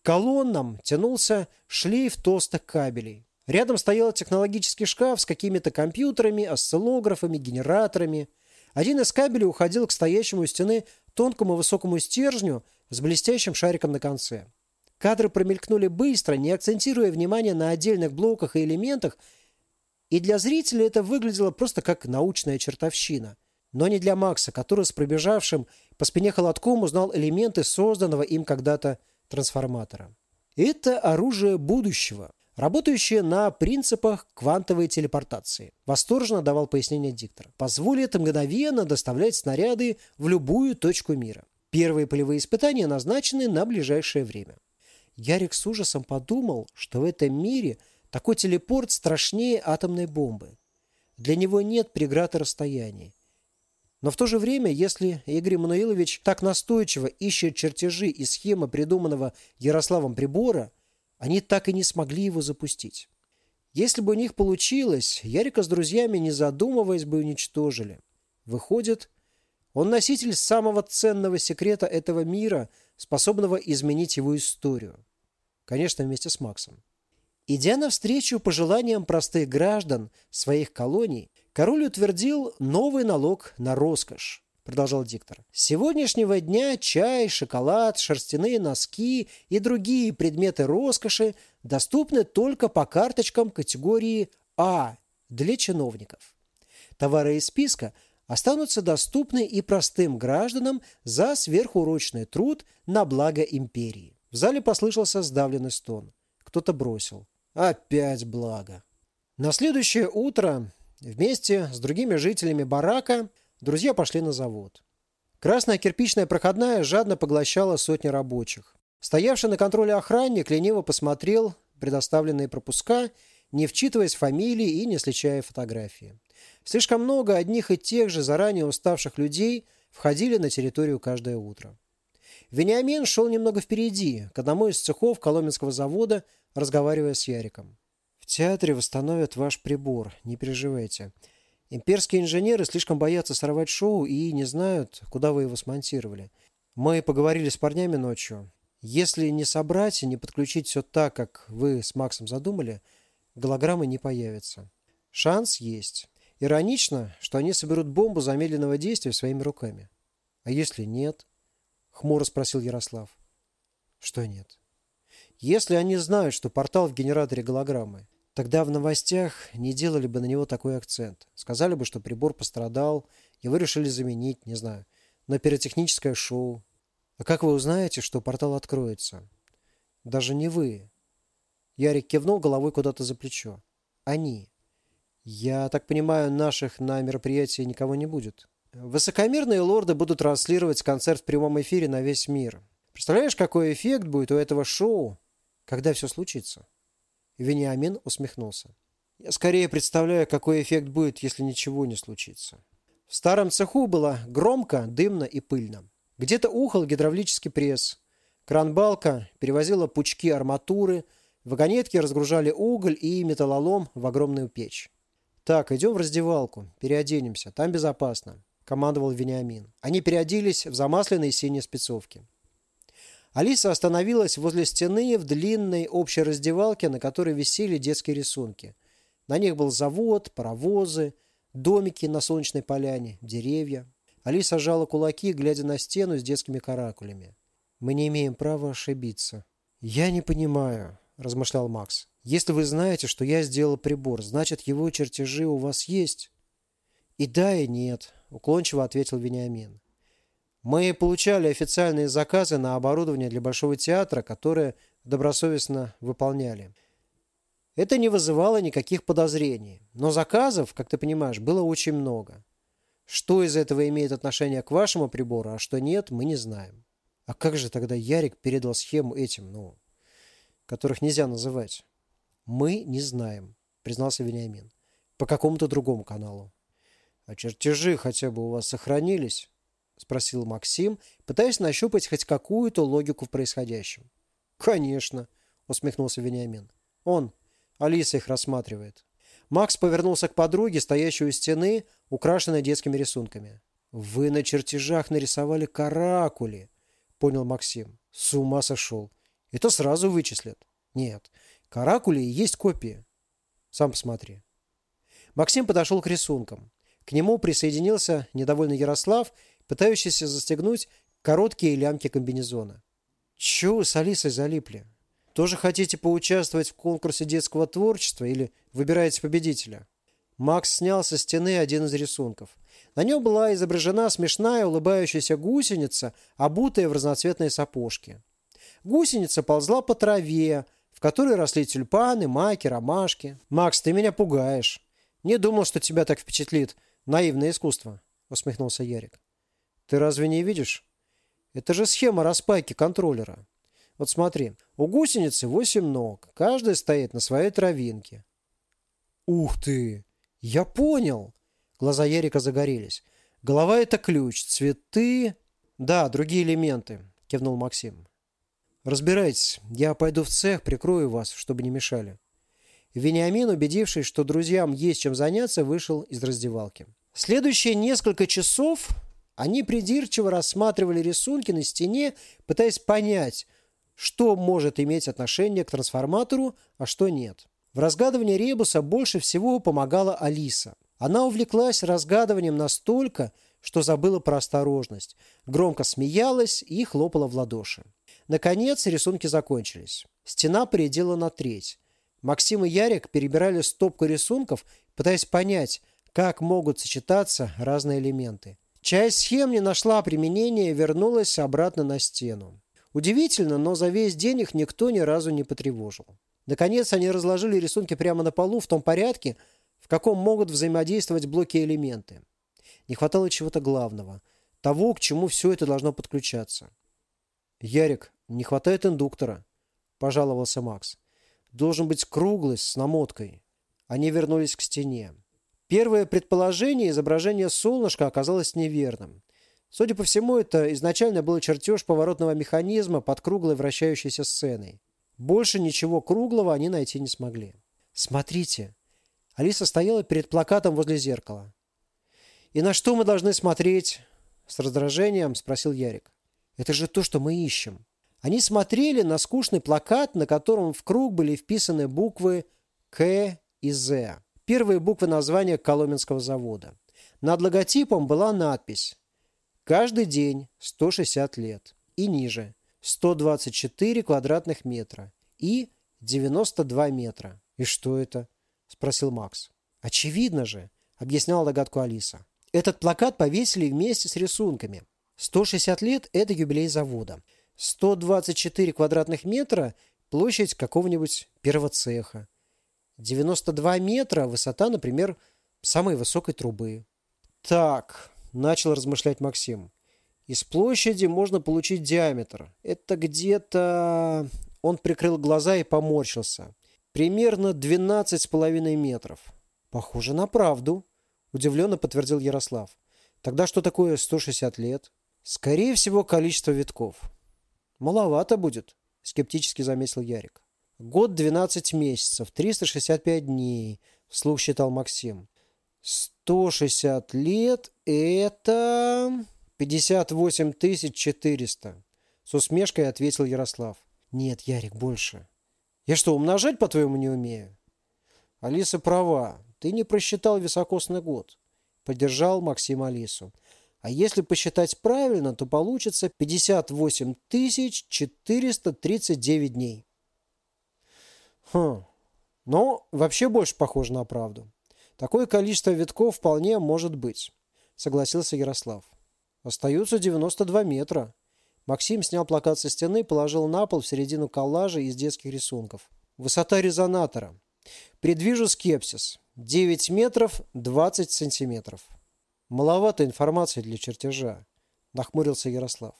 К колоннам тянулся шлейф толстых кабелей. Рядом стоял технологический шкаф с какими-то компьютерами, осциллографами, генераторами. Один из кабелей уходил к стоящему у стены тонкому высокому стержню с блестящим шариком на конце. Кадры промелькнули быстро, не акцентируя внимание на отдельных блоках и элементах, и для зрителя это выглядело просто как научная чертовщина. Но не для Макса, который с пробежавшим по спине холодком узнал элементы созданного им когда-то трансформатора. Это оружие будущего, работающее на принципах квантовой телепортации. Восторженно давал пояснение диктор. Позволит мгновенно доставлять снаряды в любую точку мира. Первые полевые испытания назначены на ближайшее время. Ярик с ужасом подумал, что в этом мире такой телепорт страшнее атомной бомбы. Для него нет преград и расстояний. Но в то же время, если Игорь Мануилович так настойчиво ищет чертежи и схемы придуманного Ярославом прибора, они так и не смогли его запустить. Если бы у них получилось, Ярика с друзьями, не задумываясь, бы уничтожили. Выходит, он носитель самого ценного секрета этого мира, способного изменить его историю. Конечно, вместе с Максом. Идя навстречу пожеланиям простых граждан своих колоний, король утвердил новый налог на роскошь, продолжал диктор. С сегодняшнего дня чай, шоколад, шерстяные носки и другие предметы роскоши доступны только по карточкам категории А для чиновников. Товары из списка останутся доступны и простым гражданам за сверхурочный труд на благо империи. В зале послышался сдавленный стон. Кто-то бросил. Опять благо. На следующее утро вместе с другими жителями барака друзья пошли на завод. Красная кирпичная проходная жадно поглощала сотни рабочих. Стоявший на контроле охранник лениво посмотрел предоставленные пропуска, не вчитываясь в фамилии и не сличая фотографии. Слишком много одних и тех же заранее уставших людей входили на территорию каждое утро. Вениамин шел немного впереди, к одному из цехов Коломенского завода, разговаривая с Яриком. «В театре восстановят ваш прибор, не переживайте. Имперские инженеры слишком боятся сорвать шоу и не знают, куда вы его смонтировали. Мы поговорили с парнями ночью. Если не собрать и не подключить все так, как вы с Максом задумали, голограммы не появятся. Шанс есть. Иронично, что они соберут бомбу замедленного действия своими руками. А если нет? Хмуро спросил Ярослав. Что нет? Если они знают, что портал в генераторе голограммы, тогда в новостях не делали бы на него такой акцент. Сказали бы, что прибор пострадал, его решили заменить, не знаю, на пиротехническое шоу. А как вы узнаете, что портал откроется? Даже не вы. Ярик кивнул головой куда-то за плечо. Они. Я так понимаю, наших на мероприятии никого не будет. Высокомерные лорды будут транслировать концерт в прямом эфире на весь мир. Представляешь, какой эффект будет у этого шоу, когда все случится?» Вениамин усмехнулся. «Я скорее представляю, какой эффект будет, если ничего не случится». В старом цеху было громко, дымно и пыльно. Где-то ухал гидравлический пресс. Кранбалка перевозила пучки арматуры, вагонетки разгружали уголь и металлолом в огромную печь. «Так, идем в раздевалку, переоденемся, там безопасно командовал Вениамин. Они переоделись в замасленные синие спецовки. Алиса остановилась возле стены в длинной общей раздевалке, на которой висели детские рисунки. На них был завод, паровозы, домики на солнечной поляне, деревья. Алиса сжала кулаки, глядя на стену с детскими каракулями. «Мы не имеем права ошибиться». «Я не понимаю», – размышлял Макс. «Если вы знаете, что я сделал прибор, значит, его чертежи у вас есть?» «И да, и нет», уклончиво ответил Вениамин. Мы получали официальные заказы на оборудование для Большого театра, которые добросовестно выполняли. Это не вызывало никаких подозрений, но заказов, как ты понимаешь, было очень много. Что из этого имеет отношение к вашему прибору, а что нет, мы не знаем. А как же тогда Ярик передал схему этим, ну, которых нельзя называть? Мы не знаем, признался Вениамин. По какому-то другому каналу. А чертежи хотя бы у вас сохранились? Спросил Максим, пытаясь нащупать хоть какую-то логику в происходящем. Конечно, усмехнулся Вениамин. Он, Алиса их рассматривает. Макс повернулся к подруге, стоящей у стены, украшенной детскими рисунками. «Вы на чертежах нарисовали каракули», — понял Максим. «С ума сошел. Это сразу вычислят». «Нет, каракули есть копии. Сам посмотри». Максим подошел к рисункам. К нему присоединился недовольный Ярослав, пытающийся застегнуть короткие лямки комбинезона. «Чего вы с Алисой залипли? Тоже хотите поучаствовать в конкурсе детского творчества или выбираете победителя? Макс снял со стены один из рисунков. На нем была изображена смешная улыбающаяся гусеница, обутая в разноцветные сапожки. Гусеница ползла по траве, в которой росли тюльпаны, маки, ромашки. «Макс, ты меня пугаешь. Не думал, что тебя так впечатлит наивное искусство», — усмехнулся Ярик. «Ты разве не видишь? Это же схема распайки контроллера. Вот смотри, у гусеницы восемь ног, каждая стоит на своей травинке. Ух ты! Я понял! Глаза Ярика загорелись. Голова – это ключ, цветы... Да, другие элементы, кивнул Максим. Разбирайтесь, я пойду в цех, прикрою вас, чтобы не мешали. Вениамин, убедившись, что друзьям есть чем заняться, вышел из раздевалки. Следующие несколько часов они придирчиво рассматривали рисунки на стене, пытаясь понять, что может иметь отношение к трансформатору, а что нет. В разгадывании ребуса больше всего помогала Алиса. Она увлеклась разгадыванием настолько, что забыла про осторожность, громко смеялась и хлопала в ладоши. Наконец рисунки закончились. Стена поредела на треть. Максим и Ярик перебирали стопку рисунков, пытаясь понять, как могут сочетаться разные элементы. Часть схем не нашла применения и вернулась обратно на стену. Удивительно, но за весь день их никто ни разу не потревожил. Наконец, они разложили рисунки прямо на полу в том порядке, в каком могут взаимодействовать блоки и элементы. Не хватало чего-то главного, того, к чему все это должно подключаться. «Ярик, не хватает индуктора», – пожаловался Макс. «Должен быть круглый, с намоткой». Они вернулись к стене. Первое предположение изображение солнышка оказалось неверным. Судя по всему, это изначально был чертеж поворотного механизма под круглой вращающейся сценой. Больше ничего круглого они найти не смогли. «Смотрите!» Алиса стояла перед плакатом возле зеркала. «И на что мы должны смотреть?» С раздражением спросил Ярик. «Это же то, что мы ищем». Они смотрели на скучный плакат, на котором в круг были вписаны буквы К и З. Первые буквы названия Коломенского завода. Над логотипом была надпись Каждый день 160 лет и ниже 124 квадратных метра и 92 метра. И что это? Спросил Макс. Очевидно же, объясняла догадку Алиса. Этот плакат повесили вместе с рисунками. 160 лет – это юбилей завода. 124 квадратных метра – площадь какого-нибудь первого цеха. 92 метра – высота, например, самой высокой трубы. Так, начал размышлять Максим. Из площади можно получить диаметр. Это где-то... Он прикрыл глаза и поморщился. Примерно 12 с половиной метров. Похоже на правду, удивленно подтвердил Ярослав. Тогда что такое 160 лет? Скорее всего, количество витков. Маловато будет, скептически заметил Ярик. Год 12 месяцев, 365 дней, вслух считал Максим. 160 лет – это 58 400. С усмешкой ответил Ярослав. Нет, Ярик, больше. Я что, умножать, по-твоему, не умею? Алиса права. Ты не просчитал високосный год. Поддержал Максим Алису. А если посчитать правильно, то получится 58 439 дней. Хм. Но вообще больше похоже на правду. Такое количество витков вполне может быть. согласился Ярослав. Остаются 92 метра. Максим снял плакат со стены положил на пол в середину коллажа из детских рисунков. Высота резонатора. Предвижу скепсис. 9 метров 20 сантиметров. Маловато информации для чертежа, нахмурился Ярослав.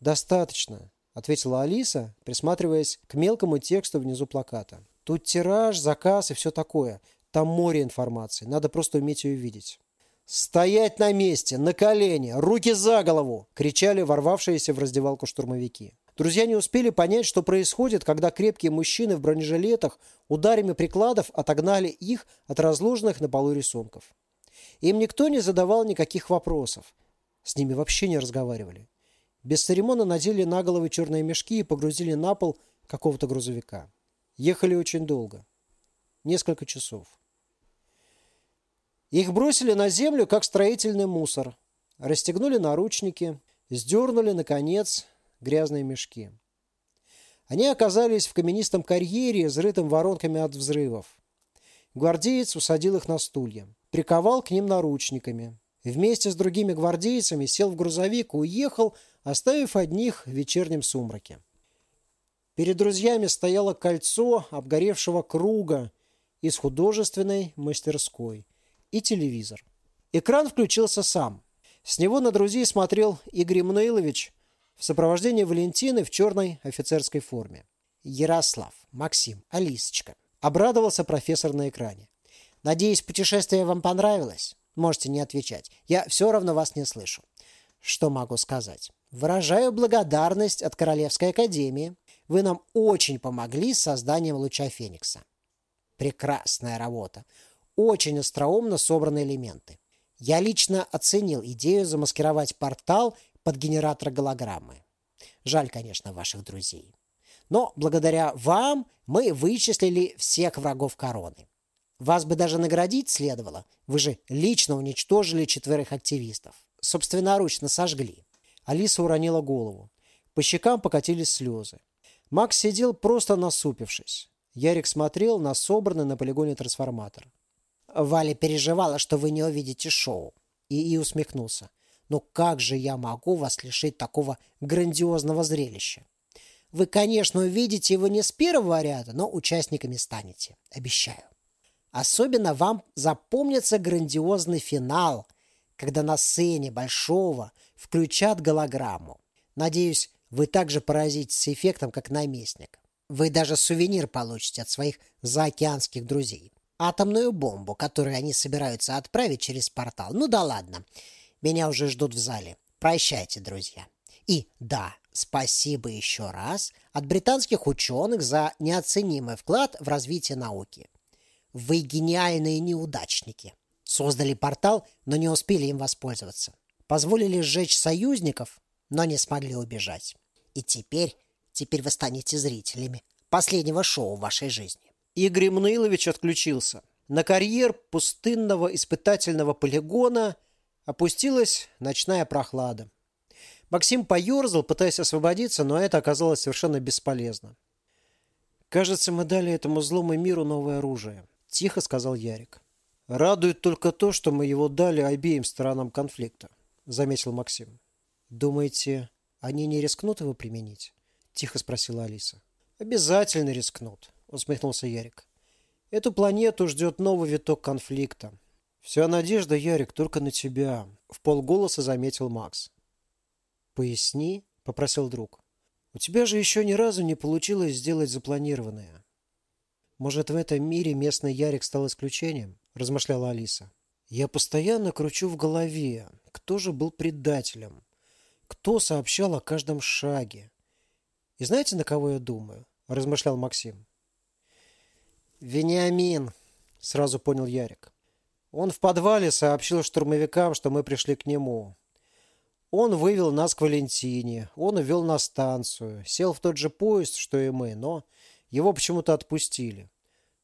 Достаточно, ответила Алиса, присматриваясь к мелкому тексту внизу плаката. Тут тираж, заказ и все такое. Там море информации. Надо просто уметь ее видеть. «Стоять на месте! На колени! Руки за голову!» – кричали ворвавшиеся в раздевалку штурмовики. Друзья не успели понять, что происходит, когда крепкие мужчины в бронежилетах ударами прикладов отогнали их от разложенных на полу рисунков. Им никто не задавал никаких вопросов. С ними вообще не разговаривали. Без церемона надели на головы черные мешки и погрузили на пол какого-то грузовика. Ехали очень долго. Несколько часов. Их бросили на землю, как строительный мусор. Расстегнули наручники, сдернули, наконец, грязные мешки. Они оказались в каменистом карьере, изрытым воронками от взрывов. Гвардеец усадил их на стулья, приковал к ним наручниками. Вместе с другими гвардейцами сел в грузовик и уехал, оставив одних в вечернем сумраке. Перед друзьями стояло кольцо обгоревшего круга из художественной мастерской и телевизор. Экран включился сам. С него на друзей смотрел Игорь Мнейлович в сопровождении Валентины в черной офицерской форме. Ярослав, Максим, Алисочка. Обрадовался профессор на экране. Надеюсь, путешествие вам понравилось? Можете не отвечать. Я все равно вас не слышу. Что могу сказать? Выражаю благодарность от Королевской Академии. Вы нам очень помогли с созданием луча Феникса. Прекрасная работа. Очень остроумно собраны элементы. Я лично оценил идею замаскировать портал под генератор голограммы. Жаль, конечно, ваших друзей. Но благодаря вам мы вычислили всех врагов короны. Вас бы даже наградить следовало. Вы же лично уничтожили четверых активистов. Собственноручно сожгли. Алиса уронила голову. По щекам покатились слезы. Макс сидел просто насупившись. Ярик смотрел на собранный на полигоне трансформатор. Валя переживала, что вы не увидите шоу. И, и усмехнулся. Но как же я могу вас лишить такого грандиозного зрелища? Вы, конечно, увидите его не с первого ряда, но участниками станете. Обещаю. Особенно вам запомнится грандиозный финал, когда на сцене Большого включат голограмму. Надеюсь, вы также поразитесь эффектом, как наместник. Вы даже сувенир получите от своих заокеанских друзей атомную бомбу, которую они собираются отправить через портал. Ну да ладно, меня уже ждут в зале. Прощайте, друзья. И да, спасибо еще раз от британских ученых за неоценимый вклад в развитие науки. Вы гениальные неудачники. Создали портал, но не успели им воспользоваться. Позволили сжечь союзников, но не смогли убежать. И теперь, теперь вы станете зрителями последнего шоу в вашей жизни. Игорь Мнейлович отключился. На карьер пустынного испытательного полигона опустилась ночная прохлада. Максим поерзал, пытаясь освободиться, но это оказалось совершенно бесполезно. «Кажется, мы дали этому злому миру новое оружие», – тихо сказал Ярик. «Радует только то, что мы его дали обеим сторонам конфликта», – заметил Максим. «Думаете, они не рискнут его применить?» – тихо спросила Алиса. «Обязательно рискнут усмехнулся Ярик. Эту планету ждет новый виток конфликта. Вся надежда, Ярик, только на тебя, в полголоса заметил Макс. Поясни, попросил друг. У тебя же еще ни разу не получилось сделать запланированное. Может, в этом мире местный Ярик стал исключением? размышляла Алиса. Я постоянно кручу в голове, кто же был предателем, кто сообщал о каждом шаге. И знаете, на кого я думаю? размышлял Максим. «Вениамин», — сразу понял Ярик. Он в подвале сообщил штурмовикам, что мы пришли к нему. Он вывел нас к Валентине, он увел на станцию, сел в тот же поезд, что и мы, но его почему-то отпустили.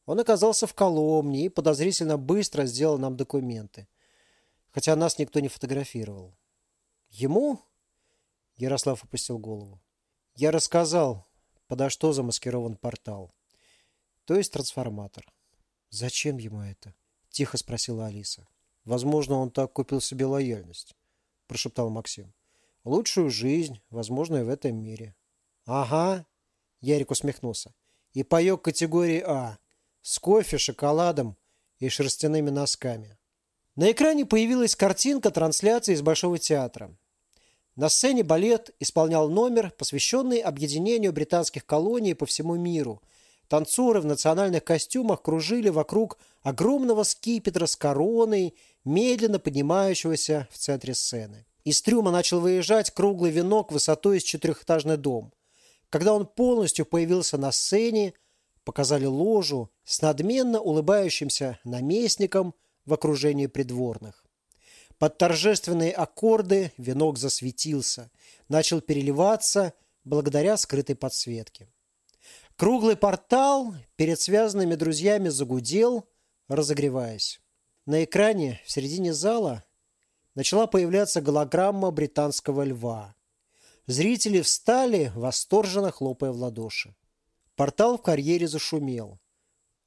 Он оказался в Коломне и подозрительно быстро сделал нам документы, хотя нас никто не фотографировал. Ему, Ярослав опустил голову, я рассказал, подо что замаскирован портал то есть трансформатор. Зачем ему это? Тихо спросила Алиса. Возможно, он так купил себе лояльность, прошептал Максим. Лучшую жизнь, возможно, и в этом мире. Ага, Ярик усмехнулся. И паёк категории А. С кофе, шоколадом и шерстяными носками. На экране появилась картинка трансляции из Большого театра. На сцене балет исполнял номер, посвященный объединению британских колоний по всему миру. Танцоры в национальных костюмах кружили вокруг огромного скипетра с короной, медленно поднимающегося в центре сцены. Из трюма начал выезжать круглый венок высотой с четырехэтажный дом. Когда он полностью появился на сцене, показали ложу с надменно улыбающимся наместником в окружении придворных. Под торжественные аккорды венок засветился, начал переливаться благодаря скрытой подсветке. Круглый портал перед связанными друзьями загудел, разогреваясь. На экране в середине зала начала появляться голограмма британского льва. Зрители встали, восторженно хлопая в ладоши. Портал в карьере зашумел.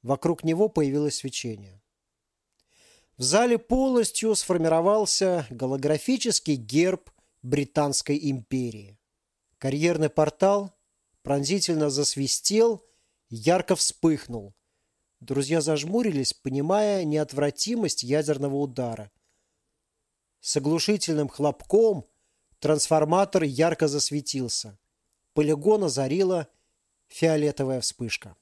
Вокруг него появилось свечение. В зале полностью сформировался голографический герб Британской империи. Карьерный портал пронзительно засвистел, ярко вспыхнул. Друзья зажмурились, понимая неотвратимость ядерного удара – с оглушительным хлопком трансформатор ярко засветился. Полигон озарила фиолетовая вспышка.